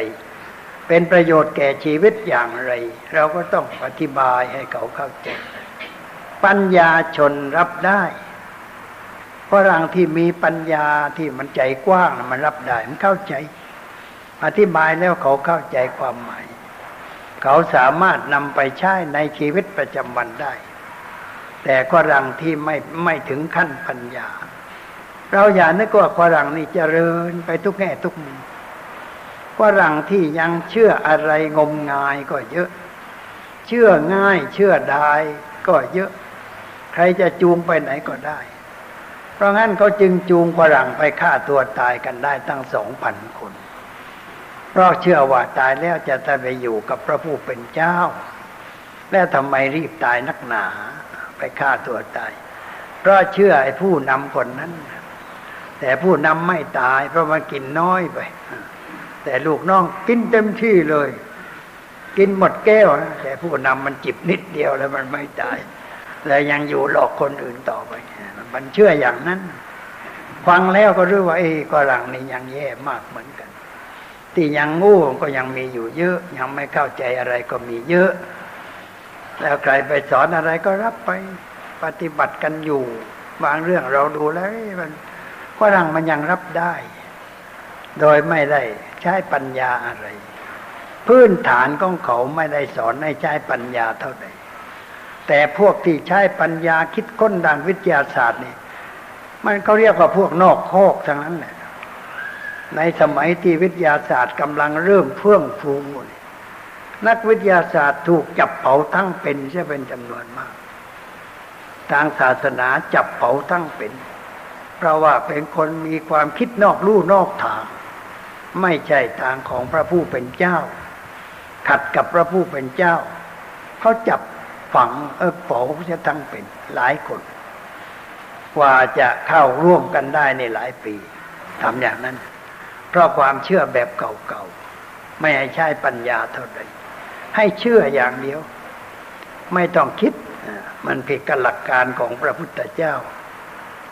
[SPEAKER 2] เป็นประโยชน์แก่ชีวิตอย่างไร เราก็ต้องอธิบายให้เขาเข้าใจ ปัญญาชนรับได้ ฝรั่งที่มีปัญญาที่มันใจกว้างมันรับได้มันเข้าใจ อธิบายแล้วเขาเข้าใจความหมาย เขาสามารถนำไปใช้ในชีวิตประจำวันได้ แต่ฝรั่งที่ไม่ไม่ถึงขั้นปัญญา เราอย่านึกว่าฝรั่งนี่เจริญไปทุกแง่ทุกมุมฝรั่งที่ยังเชื่ออะไรงมงายก็เยอะ เชื่อง่ายเชื่อได้ก็เยอะ ใครจะจูงไปไหนก็ได้ ราะงั้นเขาจึงจูงฝรั่งไปฆ่าตัวตายกันได้ตั้งสองพันคน เพราะเชื่อว่าตายแล้วจะได้ไปอยู่กับพระผู้เป็นเจ้า แล้วทำไมรีบตายนักหนา ไปฆ่าตัวตาย เพราะเชื่อไอ้ผู้นำคนนั้น แต่ผู้นำไม่ตาย เพราะมันกินน้อยไป แต่ลูกน้องกินเต็มที่เลย กินหมดแก้วแต่ผู้นำมันจิบนิดเดียวแล้วมันไม่ตาย แล้วยังอยู่หลอกคนอื่นต่อไป มันเชื่ออย่างนั้น ฟังแล้วก็รู้ว่าเอ้ก็หลังนี่ยังแย่มากเหมือนกัน ที่ยังงู้ก็ยังมีอยู่เยอะ ยังไม่เข้าใจอะไรก็มีเยอะ แล้วใครไปสอนอะไรก็รับไปปฏิบัติกันอยู่ บางเรื่องเราดูแล้วมันฝรั่งมันยังรับได้ โดยไม่ได้ใช้ปัญญาอะไร พื้นฐานของเขาไม่ได้สอนให้ใช้ปัญญาเท่าไหร่ แต่พวกที่ใช้ปัญญาคิดค้นด้านวิทยาศาสตร์นี่ มันเขาเรียกว่าพวกนอกโคกทั้งนั้นแหละในสมัยที่วิทยาศาสตร์กำลังเริ่มเฟื่องฟูนักวิทยาศาสตร์ถูกจับเผาทั้งเป็นใช่เป็นจำนวนมาก ทางศาสนาจับเผาทั้งเป็น เพราะว่าเป็นคนมีความคิดนอกลู่นอกทาง ไม่ใช่ทางของพระผู้เป็นเจ้า ขัดกับพระผู้เป็นเจ้าเขาจับ ฝังเออเผาจะทั้งเป็นหลายคนกว่าจะเข้าร่วมกันได้ในหลายปีทำอย่างนั้น เพราะความเชื่อแบบเก่าๆไม่ให้ใช้ปัญญาเท่าใดให้เชื่ออย่างเดียว ไม่ต้องคิดมันผิดกับหลักการของพระพุทธเจ้า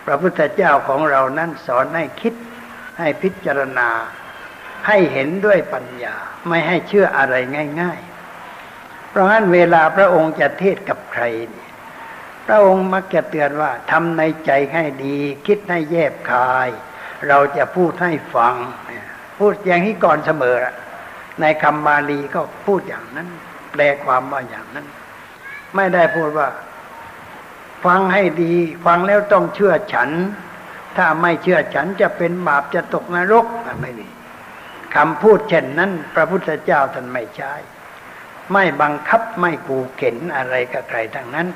[SPEAKER 2] พระพุทธเจ้าของเรานั้นสอนให้คิดให้พิจารณา ให้เห็นด้วยปัญญา ไม่ให้เชื่ออะไรง่าย ราะฉะนั้นเวลาพระองค์จะเทศกับใครเนี่ยพระองค์มักจะเตือนว่าทำในใจให้ดี คิดให้แยบคาย เราจะพูดให้ฟัง พูดอย่างนี้ก่อนเสมอ ในคำบาลีก็พูดอย่างนั้น แปลความว่าอย่างนั้น ไม่ได้พูดว่า ฟังให้ดี ฟังแล้วต้องเชื่อฉัน ถ้าไม่เชื่อฉันจะเป็นบาปจะตกนรกไม่มีคำพูดเช่นนั้น พระพุทธเจ้าท่านไม่ใช้ ไม่บังคับไม่กูเข็นอะไรกับใครทั้งนั้น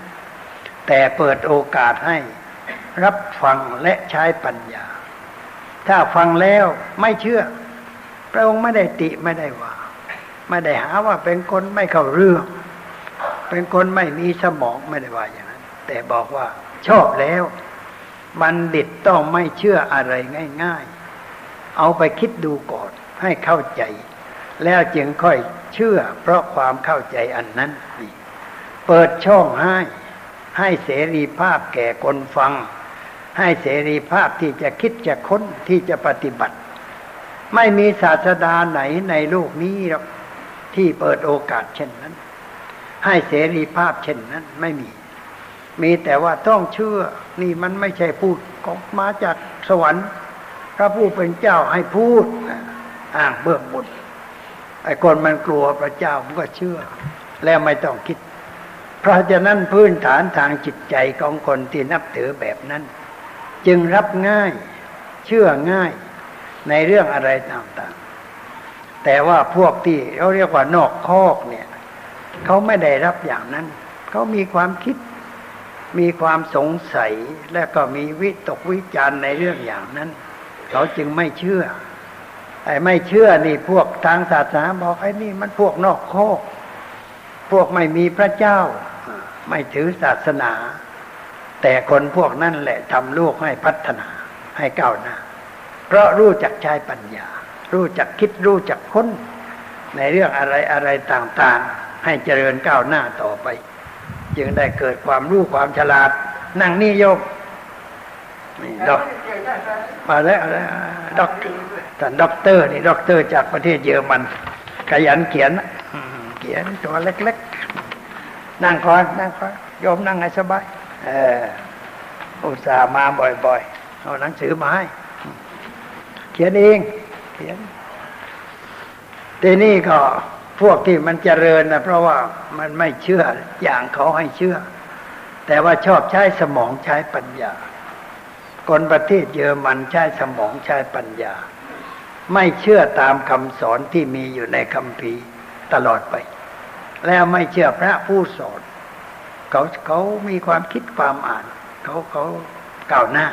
[SPEAKER 2] แต่เปิดโอกาสให้รับฟังและใช้ปัญญา ถ้าฟังแล้วไม่เชื่อ พระองค์ไม่ได้ติไม่ได้ว่า ไม่ได้หาว่าเป็นคนไม่เข้าเรื่อง เป็นคนไม่มีสมองไม่ได้ว่าอย่างนั้น แต่บอกว่าชอบแล้ว บัณฑิตต้องไม่เชื่ออะไรง่าย ๆ เอาไปคิดดูก่อนให้เข้าใจ แล้วจึงค่อย เชื่อ เพราะความเข้าใจอันนั้นนี่เปิดช่องให้ ให้เสรีภาพแก่คนฟัง ให้เสรีภาพที่จะคิดจะค้นที่จะปฏิบัติ ไม่มีศาสดาไหนในโลกนี้หรอกที่เปิดโอกาสเช่นนั้น ให้เสรีภาพเช่นนั้นไม่มี มีแต่ว่าต้องเชื่อ นี่มันไม่ใช่พูดก็มาจากสวรรค์ พระผู้เป็นเจ้าให้พูดอ้างเบื้องบน ไอ้คนมันกลัวพระเจ้ามันก็เชื่อ แล้วไม่ต้องคิด เพราะฉะนั้นพื้นฐานทางจิตใจของคนที่นับถือแบบนั้น จึงรับง่ายเชื่อง่ายในเรื่องอะไรต่างๆ แต่ว่าพวกที่เขาเรียกว่านอกคอกเนี่ยเขาไม่ได้รับอย่างนั้น เขามีความคิด มีความสงสัย และก็มีวิตกวิจารในเรื่องอย่างนั้น เขาจึงไม่เชื่อ ไอ้ไม่เชื่อนี่พวกทางศาสนาบอกไอ้นี่มันพวกนอกโคก พวกไม่มีพระเจ้า ไม่ถือศาสนา แต่คนพวกนั้นแหละทำลูกให้พัฒนาให้ก้าวหน้า เพราะรู้จักใช้ปัญญา รู้จักคิดรู้จักค้น ในเรื่องอะไรอะไรต่างๆ ให้เจริญก้าวหน้าต่อไป จึงได้เกิดความรู้ความฉลาด นั่งนี่โยม นี่ดอกมาแล้วด็อกท่านด็อกเตอร์นี่ด็อกเตอร์จากประเทศเยอรมัน ขยันเขียนเขียนตัวเล็กๆ นั่งก่อนนั่งก่อนโยมนั่งให้สบายเอออุตส่าห์มาบ่อยๆ เอาหนังสือมาให้ เขียนเอง เขียนทีนี้ก็พวกที่มันเจริญนะเพราะว่ามันไม่เชื่ออย่างเขาให้เชื่อ แต่ว่าชอบใช้สมองใช้ปัญญา คนประเทศเยอรมันใช้สมองใช้ปัญญา ไม่เชื่อตามคำสอนที่มีอยู่ในคำพีตลอดไป แล้วไม่เชื่อพระผู้สอนเขาเขามีความคิดความอ่าน เขาเขาก่าวหน้า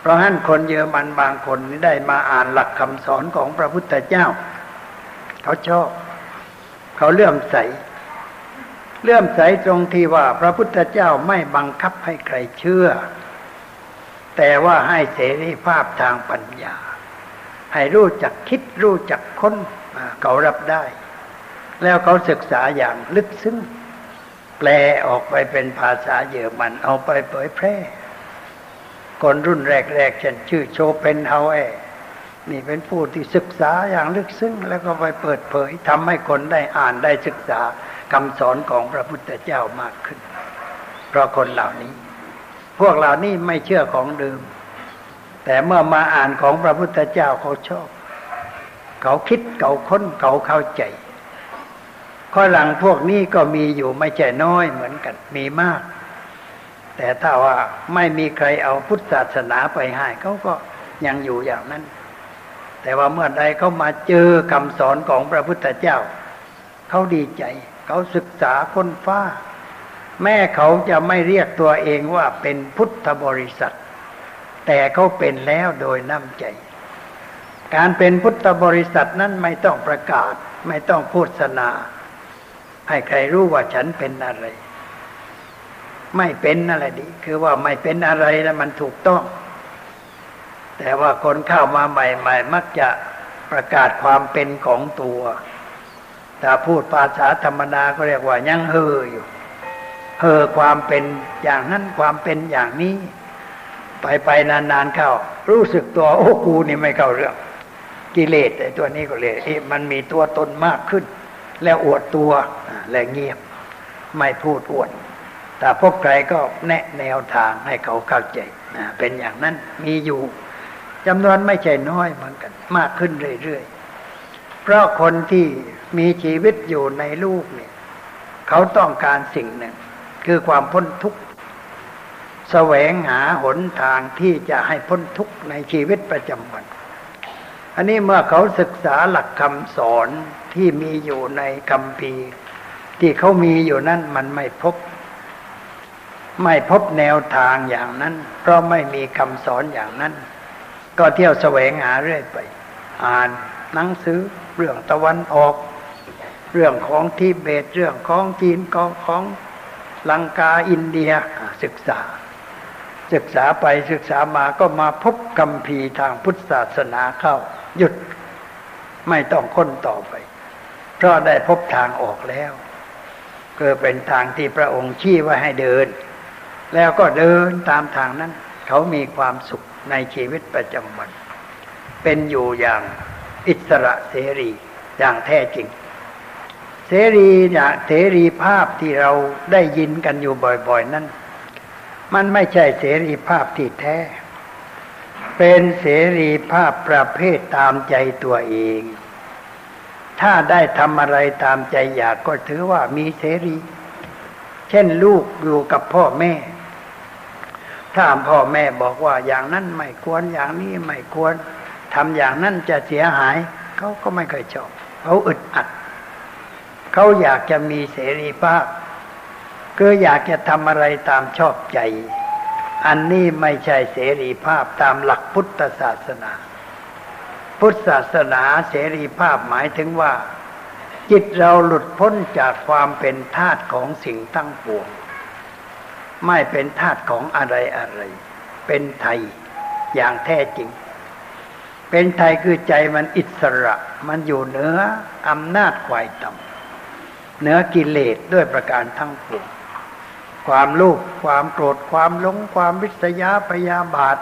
[SPEAKER 2] เพราะฉะนั้นคนเยอรมันบางคนได้มาอ่านหลักคำสอนของพระพุทธเจ้า เขาชอบ เขาเลื่อมใสเลื่อมใสตรงที่ว่าพระพุทธเจ้าไม่บังคับให้ใครเชื่อ แต่ว่าให้เสรีภาพทางปัญญา ให้รู้จักคิดรู้จักค้นเขารับได้ แล้วเขาศึกษาอย่างลึกซึ้งแปลออกไปเป็นภาษาเยอรมันเอาไปเผยแพร่ คนรุ่นแรกๆเช่นชื่อโชเปนเฮาเอนี่เป็นผู้ที่ศึกษาอย่างลึกซึ้งแล้วก็ไปเปิดเผยทำให้คนได้อ่านได้ศึกษาคำสอนของพระพุทธเจ้ามากขึ้น เพราะคนเหล่านี้ วกเหล่านี้ไม่เชื่อของเดิม แต่เมื่อมาอ่านของพระพุทธเจ้าเขาชอบ เขาคิดเขาค้นเขาเข้าใจข้อหลังพวกนี้ก็มีอยู่ไม่ใช่น้อยเหมือนกันมีมาก แต่ถ้าว่าไม่มีใครเอาพุทธศาสนาไปให้เขาก็ยังอยู่อย่างนั้น แต่ว่าเมื่อใดเขามาเจอคำสอนของพระพุทธเจ้า เขาดีใจ เขาศึกษาค้นฟ้า แม่เขาจะไม่เรียกตัวเองว่าเป็นพุทธบริษัท แต่เขาเป็นแล้วโดยน้ำใจ การเป็นพุทธบริษัทนั้นไม่ต้องประกาศ ไม่ต้องโฆษณา ให้ใครรู้ว่าฉันเป็นอะไร ไม่เป็นอะไรดี คือว่าไม่เป็นอะไรแล้วมันถูกต้อง แต่ว่าคนเข้ามาใหม่ ๆ มักจะประกาศความเป็นของตัว ถ้าพูดภาษาธรรมดาก็เรียกว่ายังเฮออยู่ เฮอความเป็นอย่างนั้นความเป็นอย่างนี้ ไปไปนานๆเข้า รู้สึกตัวโอ้กูนี่ไม่เข้าเรื่อง กิเลสไอ้ตัวนี้ก็เลยมันมีตัวตนมากขึ้น แล้วอวดตัวและเงียบ ไม่พูดอวดแต่พบใครก็แนะแนวทางให้เขาเข้าใจเป็นอย่างนั้นมีอยู่จำนวนไม่ใช่น้อยเหมือนกัน มากขึ้นเรื่อยๆ เพราะคนที่มีชีวิตอยู่ในลูกเนี่ย เขาต้องการสิ่งหนึ่ง คือความพ้นทุกข์แสวงหาหนทางที่จะให้พ้นทุกข์ในชีวิตประจำวัน อันนี้เมื่อเขาศึกษาหลักคำสอนที่มีอยู่ในคำพีที่เขามีอยู่นั่นมันไม่พบ ไม่พบแนวทางอย่างนั้น เพราะไม่มีคำสอนอย่างนั้น ก็เที่ยวแสวงหาเรื่อยไป อ่านหนังสือเรื่องตะวันออก เรื่องของทิเบตเรื่องของจีนของของ ลังกาอินเดียศึกษา ศึกษาไปศึกษามาก็มาพบคำพีทางพุทธศาสนาเข้า หยุดไม่ต้องค้นต่อไป เพราะได้พบทางออกแล้วก็เป็นทางที่พระองค์ชี้ไว้ให้เดิน แล้วก็เดินตามทางนั้น เขามีความสุขในชีวิตประจำวัน เป็นอยู่อย่างอิสระเสรีอย่างแท้จริง เสรีอย่างเสรีภาพที่เราได้ยินกันอยู่บ่อยๆนั้น มันไม่ใช่เสรีภาพที่แท้ เป็นเสรีภาพประเภทตามใจตัวเอง ถ้าได้ทำอะไรตามใจอยากก็ถือว่ามีเสรี เช่นลูกอยู่กับพ่อแม่ ถ้าพ่อแม่บอกว่าอย่างนั้นไม่ควรอย่างนี้ไม่ควรทำอย่างนั้นจะเสียหาย เขาก็ไม่เคยชอบเขาอึดอัด เขาอยากจะมีเสรีภาพก็อยากจะทำอะไรตามชอบใจ อันนี้ไม่ใช่เสรีภาพตามหลักพุทธศาสนา พุทธศาสนาเสรีภาพหมายถึงว่า จิตเราหลุดพ้นจากความเป็นทาตของสิ่งตั้งปวง ไม่เป็นทาตของอะไรอะไร เป็นไทยอย่างแท้จริง เป็นไทยคือใจมันอิสระ มันอยู่เหนืออำนาจควายต่ำ เหนือกิเลสด้วยประการทั้งปวงความลูกความโกรธความหลงความวิสยาพยาบาท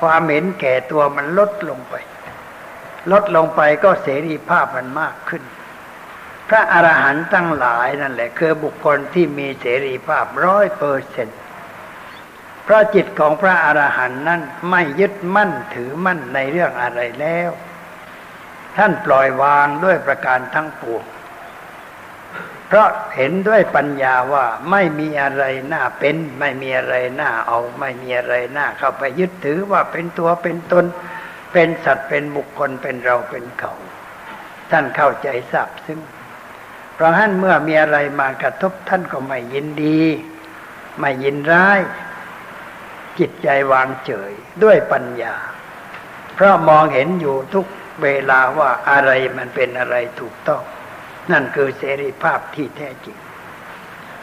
[SPEAKER 2] ความเห็นแก่ตัวมันลดลงไป ลดลงไปก็เสรีภาพมันมากขึ้น พระอรหันต์ตั้งหลายนั่นแหละ คือบุคคลที่มีเสรีภาพร้อยเปอร์เซนต์พระจิตของพระอรหันต์นั้นไม่ยึดมั่นถือมั่นในเรื่องอะไรแล้ว ท่านปล่อยวางด้วยประการทั้งปวง เพราะเห็นด้วยปัญญาว่าไม่มีอะไรน่าเป็น ไม่มีอะไรน่าเอา ไม่มีอะไรน่าเข้าไปยึดถือว่าเป็นตัวเป็นตน เป็นสัตว์เป็นบุคคลเป็นเราเป็นเขาท่านเข้าใจทราบซึ่ง เพราะฉะนั้นเมื่อมีอะไรมากระทบท่านก็ไม่ยินดี ไม่ยินร้าย จิตใจวางเฉยด้วยปัญญา เพราะมองเห็นอยู่ทุกเวลาว่าอะไรมันเป็นอะไรถูกต้อง นั่นคือเสรีภาพที่แท้จริง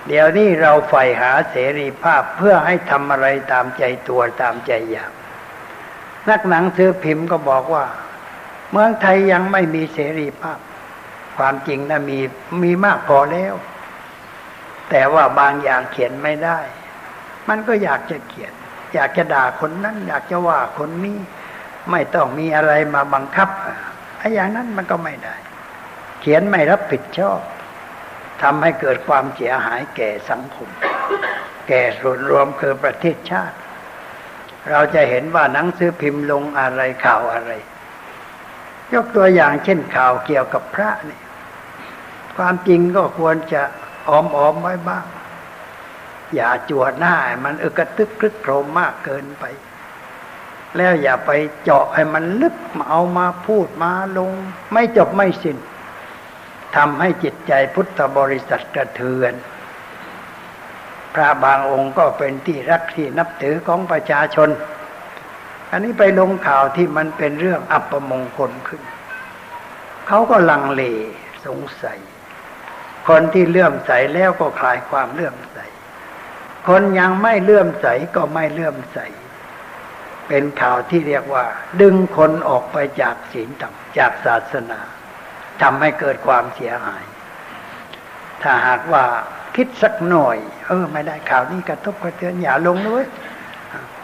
[SPEAKER 2] เดี๋ยวนี้เราใฝ่หาเสรีภาพเพื่อให้ทำอะไรตามใจตัวตามใจอยากนักหนังสือพิมพ์ก็บอกว่า เมืองไทยยังไม่มีเสรีภาพ ความจริงนะมีมีมากพอแล้ว แต่ว่าบางอย่างเขียนไม่ได้ มันก็อยากจะเขียน อยากจะด่าคนนั้น อยากจะว่าคนนี้ ไม่ต้องมีอะไรมาบังคับ ไอ้อย่างนั้นมันก็ไม่ได้ เขียนไม่รับผิดชอบทำให้เกิดความเสียหายแก่สังคม แก่ส่วนรวมคือประเทศชาติ เราจะเห็นว่าหนังสือพิมพ์ลงอะไรข่าวอะไร ยกตัวอย่างเช่นข่าวเกี่ยวกับพระนี่ความจริงก็ควรจะออมออมไว้บ้าง อย่าจวดหน้ามันอึกระตึกคลึกโครมมากเกินไป แล้วอย่าไปเจาะให้มันลึกมาเอามาพูดมาลง ไม่จบไม่สิน้น ทำให้จิตใจพุทธบริษัทกระเทือน พระบางองค์ก็เป็นที่รักที่นับถือของประชาชน อันนี้ไปลงข่าวที่มันเป็นเรื่องอัปมงคลขึ้น เขาก็ลังเลสงสัย คนที่เลื่อมใสแล้วก็คลายความเลื่อมใส คนยังไม่เลื่อมใสก็ไม่เลื่อมใส เป็นข่าวที่เรียกว่า ดึงคนออกไปจากศีลธรรมจากศาสนา ทำให้เกิดความเสียหาย ถ้าหากว่าคิดสักหน่อย เออ ไม่ได้ข่าวนี้กระทบกระเทือนอย่าลงเลย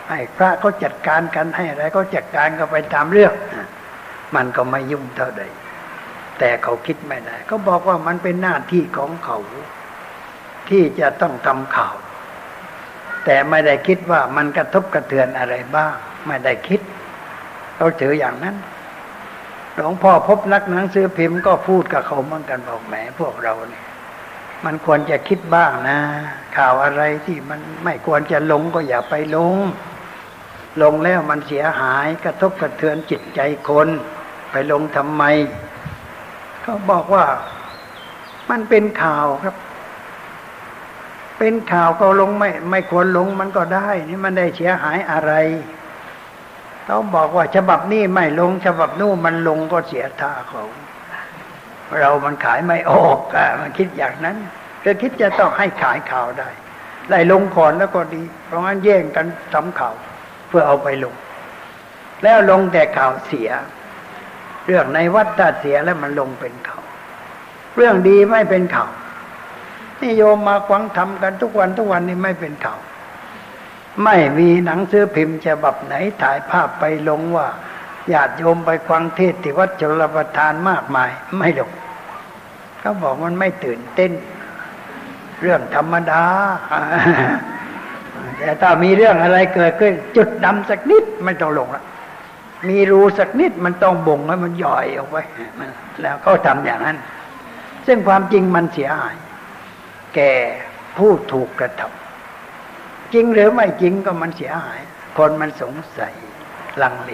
[SPEAKER 2] ให้พระก็จัดการกันให้อะไรก็จัดการก็ไปตามเรื่อง มันก็ไม่ยุ่งเท่าใด แต่เขาคิดไม่ได้เขาบอกว่ามันเป็นหน้าที่ของเขา ที่จะต้องทำข่าว แต่ไม่ได้คิดว่ามันกระทบกระเทือนอะไรบ้าง ไม่ได้คิดเขาถืออย่างนั้น หลวงพ่อพบนักหนังสือพิมพ์ก็พูดกับเขาเหมือนกันบอกแหมพวกเราเนี่ยมันควรจะคิดบ้างนะ ข่าวอะไรที่มันไม่ควรจะลงก็อย่าไปลง ลงแล้วมันเสียหายกระทบกระเทือนจิตใจคน ไปลงทำไมก็บอกว่ามันเป็นข่าวครับ เป็นข่าวก็ลงไม่ ไม่ควรลงมันก็ได้ นี่มันได้เสียหายอะไร เขาบอกว่าฉบับนี้ไม่ลง ฉบับนู้มันลงก็เสียท่าเขาเรามันขายไม่ออกอะมันคิดอย่างนั้นก็คิดจะต้องให้ขายข่าวได้ได้ลงก่อนแล้วก็ดี เพราะงั้นแย่งกันทำข่าว เพื่อเอาไปลง แล้วลงแต่ข่าวเสีย เรื่องในวัดถ้าเสียแล้วมันลงเป็นข่าว เรื่องดีไม่เป็นข่าวนี่โยมมาควังทำกันทุกวันทุกวันนี่ไม่เป็นข่าว ไม่มีหนังสือพิมพ์ฉบับไหนถ่ายภาพไปลงว่าญาติโยมไปควังเทศที่วัดจลประทานมากมาย ไม่ลงเขาบอกมันไม่ตื่นเต้น เรื่องธรรมดา แต่ถ้ามีเรื่องอะไรเกิดขึ้น จุดดำสักนิดไม่ต้องลงละมีรูสักนิดมันต้องบ่งให้มันย่อยออกไปแล้วเขาทำอย่างนั้น ซึ่งความจริงมันเสียหาย แก่ผู้ถูกกระทำ จริงหรือไม่จริงก็มันเสียหาย คนมันสงสัยลังเล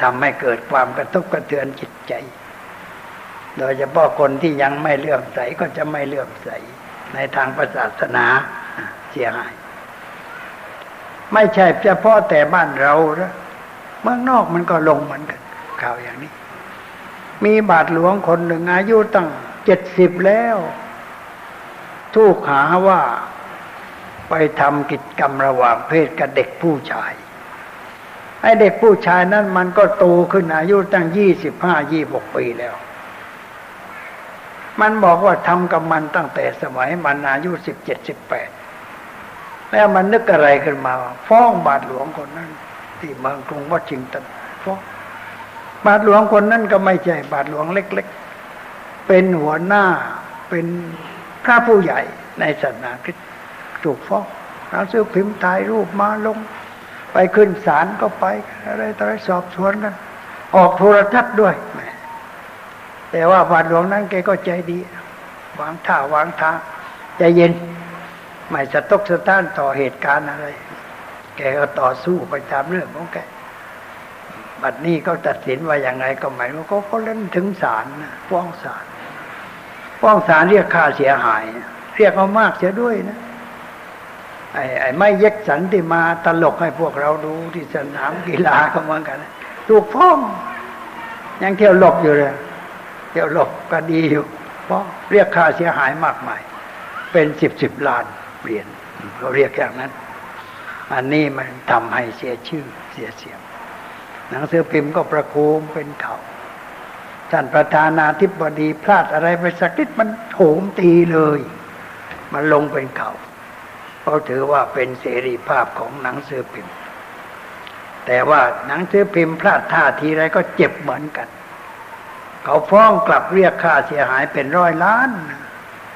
[SPEAKER 2] ทำให้เกิดความกระทบกระเทือนจิตใจ โดยเฉพาะคนที่ยังไม่เลื่อมใสก็จะไม่เลื่อมใส ในทางศาสนาเสียหาย ไม่ใช่เฉพาะแต่บ้านเรานะเมืองนอกมันก็ลงเหมือนกันข่าวอย่างนี้ มีบาทหลวงคนหนึ่งอายุตั้งเจ็ดสิบแล้วทูกหาว่า ไปทำกิจกรรมระหว่างเพศกับเด็กผู้ชายไอ้เด็กผู้ชายนั้นมันก็โตขึ้นอายุตั้งยี่สิบห้ายี่บกปีแล้ว มันบอกว่าทำกับมันตั้งแต่สมัยมันอายุสิบเจ็ดสิบแปดแล้วมันนึกอะไรขึ้นมา ฟ้องบาทหลวงคนนั้น ที่เมืองกรุงวอชิงตันฟ้องบาทหลวงคนนั้นก็ไม่ใช่บาทหลวงเล็ก ๆ เป็นหัวหน้าเป็นพระผู้ใหญ่ในศาสนาคริสต์ ถูกฟ้องหนังสือพิมพ์ถ่ายรูปมาลง ไปขึ้นศาลก็ไปอะไรต่ออะไรสอบสวนกัน ออกโทรทัศน์ด้วย แต่ว่าบาทหลวงนั้นแกก็ใจดี วางท่าวางท่าใจเย็น ไม่สะตกสะท้านต่อเหตุการณ์อะไร แกก็ต่อสู้ไปตามเรื่องของแกบัดนี้เขาตัดสินว่าอย่างไรก็หมายว่าเขาเขาเล่นถึงศาลนะฟ้องศาลฟ้องศาลเรียกค่าเสียหาย เรียกเอามากเสียด้วยนะ ไอ้ไอ้ไม่เย็กสันที่มาตลกให้พวกเราดูที่สนามกีฬาก็เหมือนกันถูกฟ้องยังเที่ยวหลบอยู่เลยเที่ยวหลบก็ดีอยู่เพราะเรียกค่าเสียหายมากมาย เป็นสิบสิบล้านเปลี่ยนเขาเรียกอย่างนั้น อันนี้มันทำให้เสียชื่อเสียเสียง หนังสือพิมพ์ก็ประโคมเป็นเขาท่านประธานาธิบดีพลาดอะไรไปสักนิดมันโถมตีเลย มันลงเป็นเขา เขาถือว่าเป็นเสรีภาพของหนังสือพิมพ์ แต่ว่าหนังสือพิมพ์พลาดท่าทีไรก็เจ็บเหมือนกัน เขาฟ้องกลับเรียกค่าเสียหายเป็นร้อยล้าน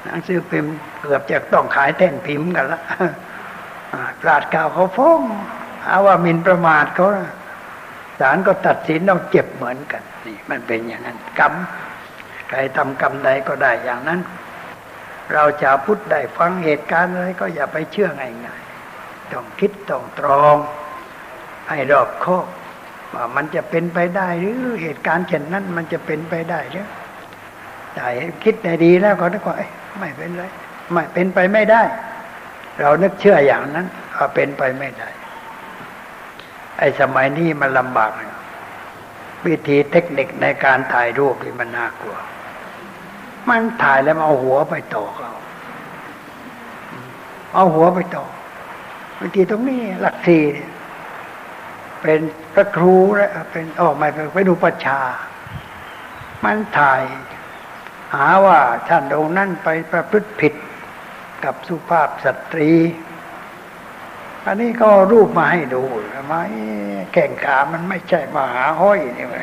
[SPEAKER 2] หนังสือพิมพ์เกือบจะต้องขายแท่นพิมพ์กันละปราดกล่าวเขาฟ้องเอาว่ามินประมาทเขาศาลก็ตัดสินเราเจ็บเหมือนกันนี่มันเป็นอย่างนั้นกรรมใครทำกรรมใดก็ได้อย่างนั้น เราจะพุทธได้ฟังเหตุการณ์อะไรก็อย่าไปเชื่อง่ายๆต้องคิดต้องตรองให้รอบคอบว่ามันจะเป็นไปได้หรือเหตุการณ์เช่นนั้นมันจะเป็นไปได้หรือแต่คิดในดีแล้วก็นึกว่าไม่เป็นไรไม่เป็นไปไม่ได้ เรานึกเชื่ออย่างนั้นว่าเป็นไปไม่ได้ ไอ้สมัยนี้มันลำบากวิธีเทคนิคในการถ่ายรูปนี่มันน่ากลัว มันถ่ายแล้วเอาหัวไปต่อเขาเอาหัวไปต่อวิธีตรงนี้หลักทีเป็นพระครูแล้วเป็นออกมาไปดูประชา มันถ่าย หาว่าท่านองค์นั้นไปประพฤติผิดกับสุภาพสตรี อันนี้ก็รูปมาให้ดูไหมแข่งขามันไม่ใช่มาหาห้อยนี่ไง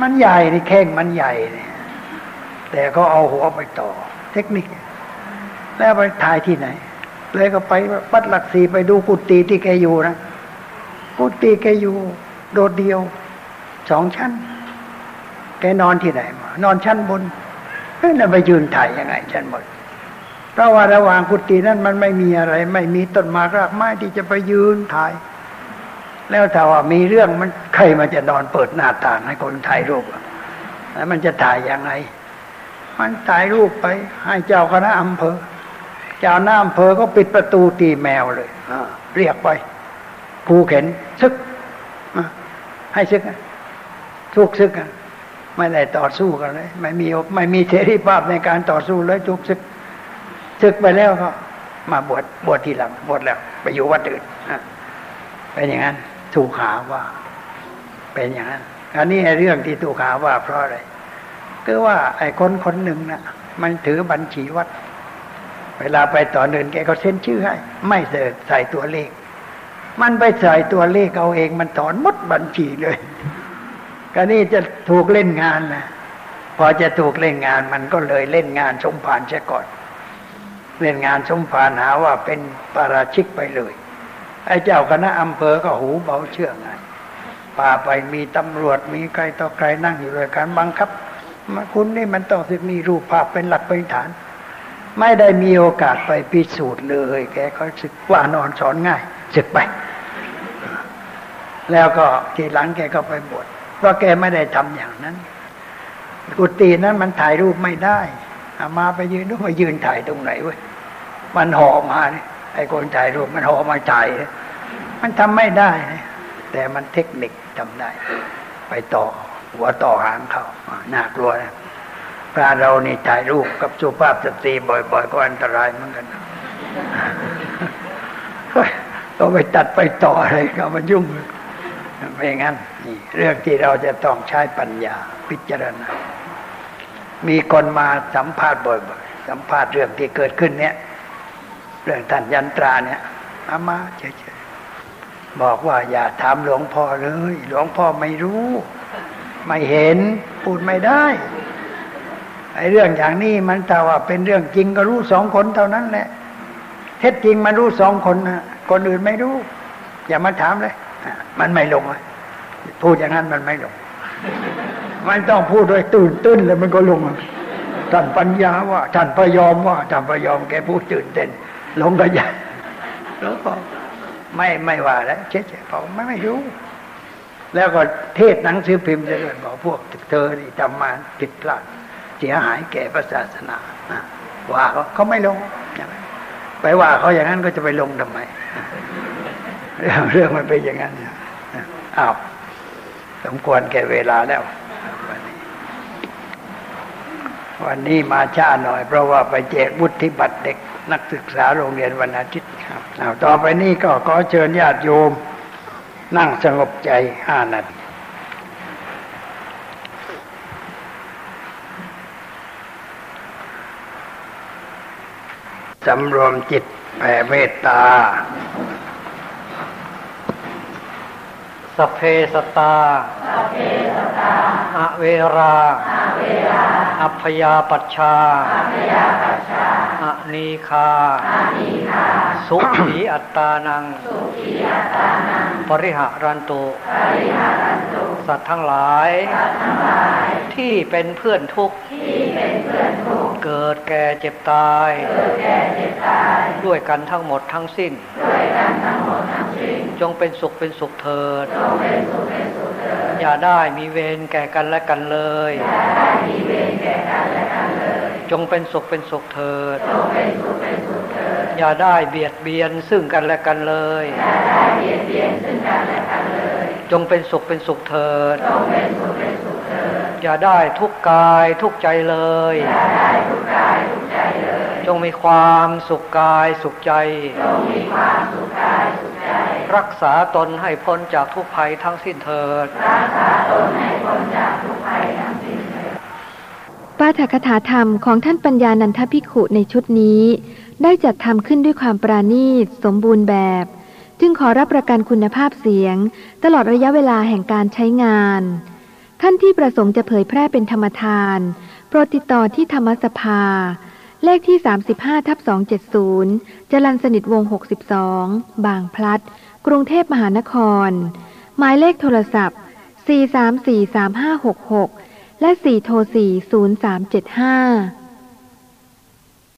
[SPEAKER 2] มันใหญ่นี่แข่งมันใหญ่นี่ แต่ก็เอาหัวไปต่อ เทคนิค แล้วไปถ่ายที่ไหน เลยก็ไปวัดหลักสีไปดูกุฏิที่แกอยู่นะ กุฏิแกอยู่ โดดเดียวสองชั้น แกนอนที่ไหนมานอนชั้นบนเฮ้ยน่าไปยืนถ่ายยังไงชั้นบนเพราะว่าระหว่างกุฏินั้นมันไม่มีอะไร ไม่มีต้นไม้รากไม้ที่จะไปยืนถ่าย แล้วถ้าว่ามีเรื่องมันใครมันจะนอนเปิดหน้าต่างให้คนถ่ายรูปแล้วมันจะถ่ายยังไง มันถ่ายรูปไป ให้เจ้าคณะอำเภอ เจ้าหน้าอำเภอก็ปิดประตูตีแมวเลยเรียกไปผูเข็นซึกให้ซึกทุกซึกไม่ได้ต่อสู้กันเลย ไม่มีไม่มีเสรีภาพในการต่อสู้เลยทุกซึกศึกไปแล้วก็ มาบวชบวชทีหลังบวชแล้ว ไปอยู่วัดอื่นเป็นอย่างนั้นถูกหาว่า เป็นอย่างนั้นอันนี้เรื่องที่ถูกหาว่าเพราะอะไร ก็ว่าไอ้คนคนหนึ่งนะ่ะ มันถือบัญชีวัด เวลาไปต่อเดินแกก็เซ็นชื่อให้ ไม่เสใส่ตัวเลข มันไปใส่ตัวเลขเอาเองมันถอนมดบัญชีเลยก็นี่จะถูกเล่นงานนะพอจะถูกเล่นงานมันก็เลยเล่นงานสมผานเสียก่อน เล่นงานสมภารหาว่าเป็นปาราชิกไปเลย ไอ้เจ้าคณะอำเภอก็หูเบาเชื่อไงป่าไปมีตำรวจมีใครต่อใครนั่งอยู่เลยการบังคับ คุณนี่มันต้องสึกมีรูปภาพเป็นหลักเป็นฐาน ไม่ได้มีโอกาสไปพิสูจน์เลย แกก็สึกว่านอนสอนง่ายสึกไป แล้วก็ทีหลังแกก็ไปบวชเพราะแกไม่ได้ทำอย่างนั้น กุฏินั้นมันถ่ายรูปไม่ได้อามาไปยืนดูมายืนถ่ายตรงไหนเว้ยมันห่อมาเนี่ยไอ้คนถ่ายรูปมันห่อมาถ่ายมันทำไม่ได้ แต่มันเทคนิคทำได้ ไปต่อ หัวต่อหางเขาน่ากลัวนะพระเรานี่ถ่ายรูปกับสุภาพสตรีบ่อย ๆ ก็อันตรายเหมือนกันก็ไปตัดไปต่ออะไรก็มันยุ่งไม่งั้นนี่เรื่องที่เราจะต้องใช้ปัญญาพิจารณา มีคนมาสัมภาษณ์บ่อยๆ สัมภาษณ์เรื่องที่เกิดขึ้นเนี้ยเรื่องท่านยันตราเนี่ยอามาเฉยๆบอกว่าอย่าถามหลวงพ่อเลย หลวงพ่อไม่รู้ ไม่เห็นพูดไม่ได้ไอ้เรื่องอย่างนี้มันแต่ว่าเป็นเรื่องจริงก็รู้สองคนเท่านั้นแหละเท็จจริงมันรู้สองคนนะคนอื่นไม่รู้ อย่ามาถามเลยมันไม่ลงพูดอย่างนั้นมันไม่ลง มันต้องพูดด้วยตื่นตื้นแล้วมันก็ลงท่านปัญญาว่าท่านพยอมว่าท่านพยอมแกพูดตื่นเต้นลงกระยาแล้วก็ไม่ไม่ว่าแล้วเฉยๆเขาไม่ไม่รู้ แล้วก็เทศหนังสือพิมพ์เลยบอกพวกเธอที่ทำมาผิดพลาดเสียหายแก่พระศาสนาว่าเขาเขาไม่ลงไปว่าเขาอย่างนั้นก็จะไปลงทำไมเรื่องเรื่องมันเป็นอย่างนั้นอ้าวสมควรแก่เวลาแล้ววันนี้วันนี้มาช้าหน่อย เพราะว่าไปแจกวุฒิบัตรเด็กนักศึกษาโรงเรียนวันอาทิตย์ครับต่อไปนี้ก็ขอเชิญญาติโยม นั่งสงบใจห้านาทีสำรวมจิตแผ่เมตตา
[SPEAKER 3] สพเพสตาอเวรา อัพยาปัชชาอ นีคา สุขีอัตตานัง ปริหารันตุสัตว์ทั้งหลาย ที่เป็นเพื่อนทุกข์เกิดแก่เจ็บตาย ด้วยกันทั้งหมดทั้งสิ้น จงเป็นสุขเป็นสุขเถิด อย่าได้มีเวรแก่กันและกันเลย จงเป็นสุขเป็นสุขเถิด อย่าได้เบียดเบียนซึ่งกันและกันเลยจงเป็นสุขเป็นสุขเถิด อย่าได้ทุกกายทุกใจเลย จงมีความสุขกายสุขใจ รักษาตนให้พ้นจากทุกภัยทั้งสิ้นเถิด
[SPEAKER 1] ปาฐกถาธรรมของท่านปัญญานันทภิขุในชุดนี้ ได้จัดทำขึ้นด้วยความปราณีตสมบูรณ์แบบ จึงขอรับประกันคุณภาพเสียง ตลอดระยะเวลาแห่งการใช้งาน ท่านที่ประสงค์จะเผยแพร่เป็นธรรมทาน โปรดติดต่อที่ธรรมสภา เลขที่ 35ทับ270 จรันสนิทวง 62 บางพลัด กรุงเทพมหานคร หมายเลขโทรศัพท์ 4343566 และ 4 โทร 4 0375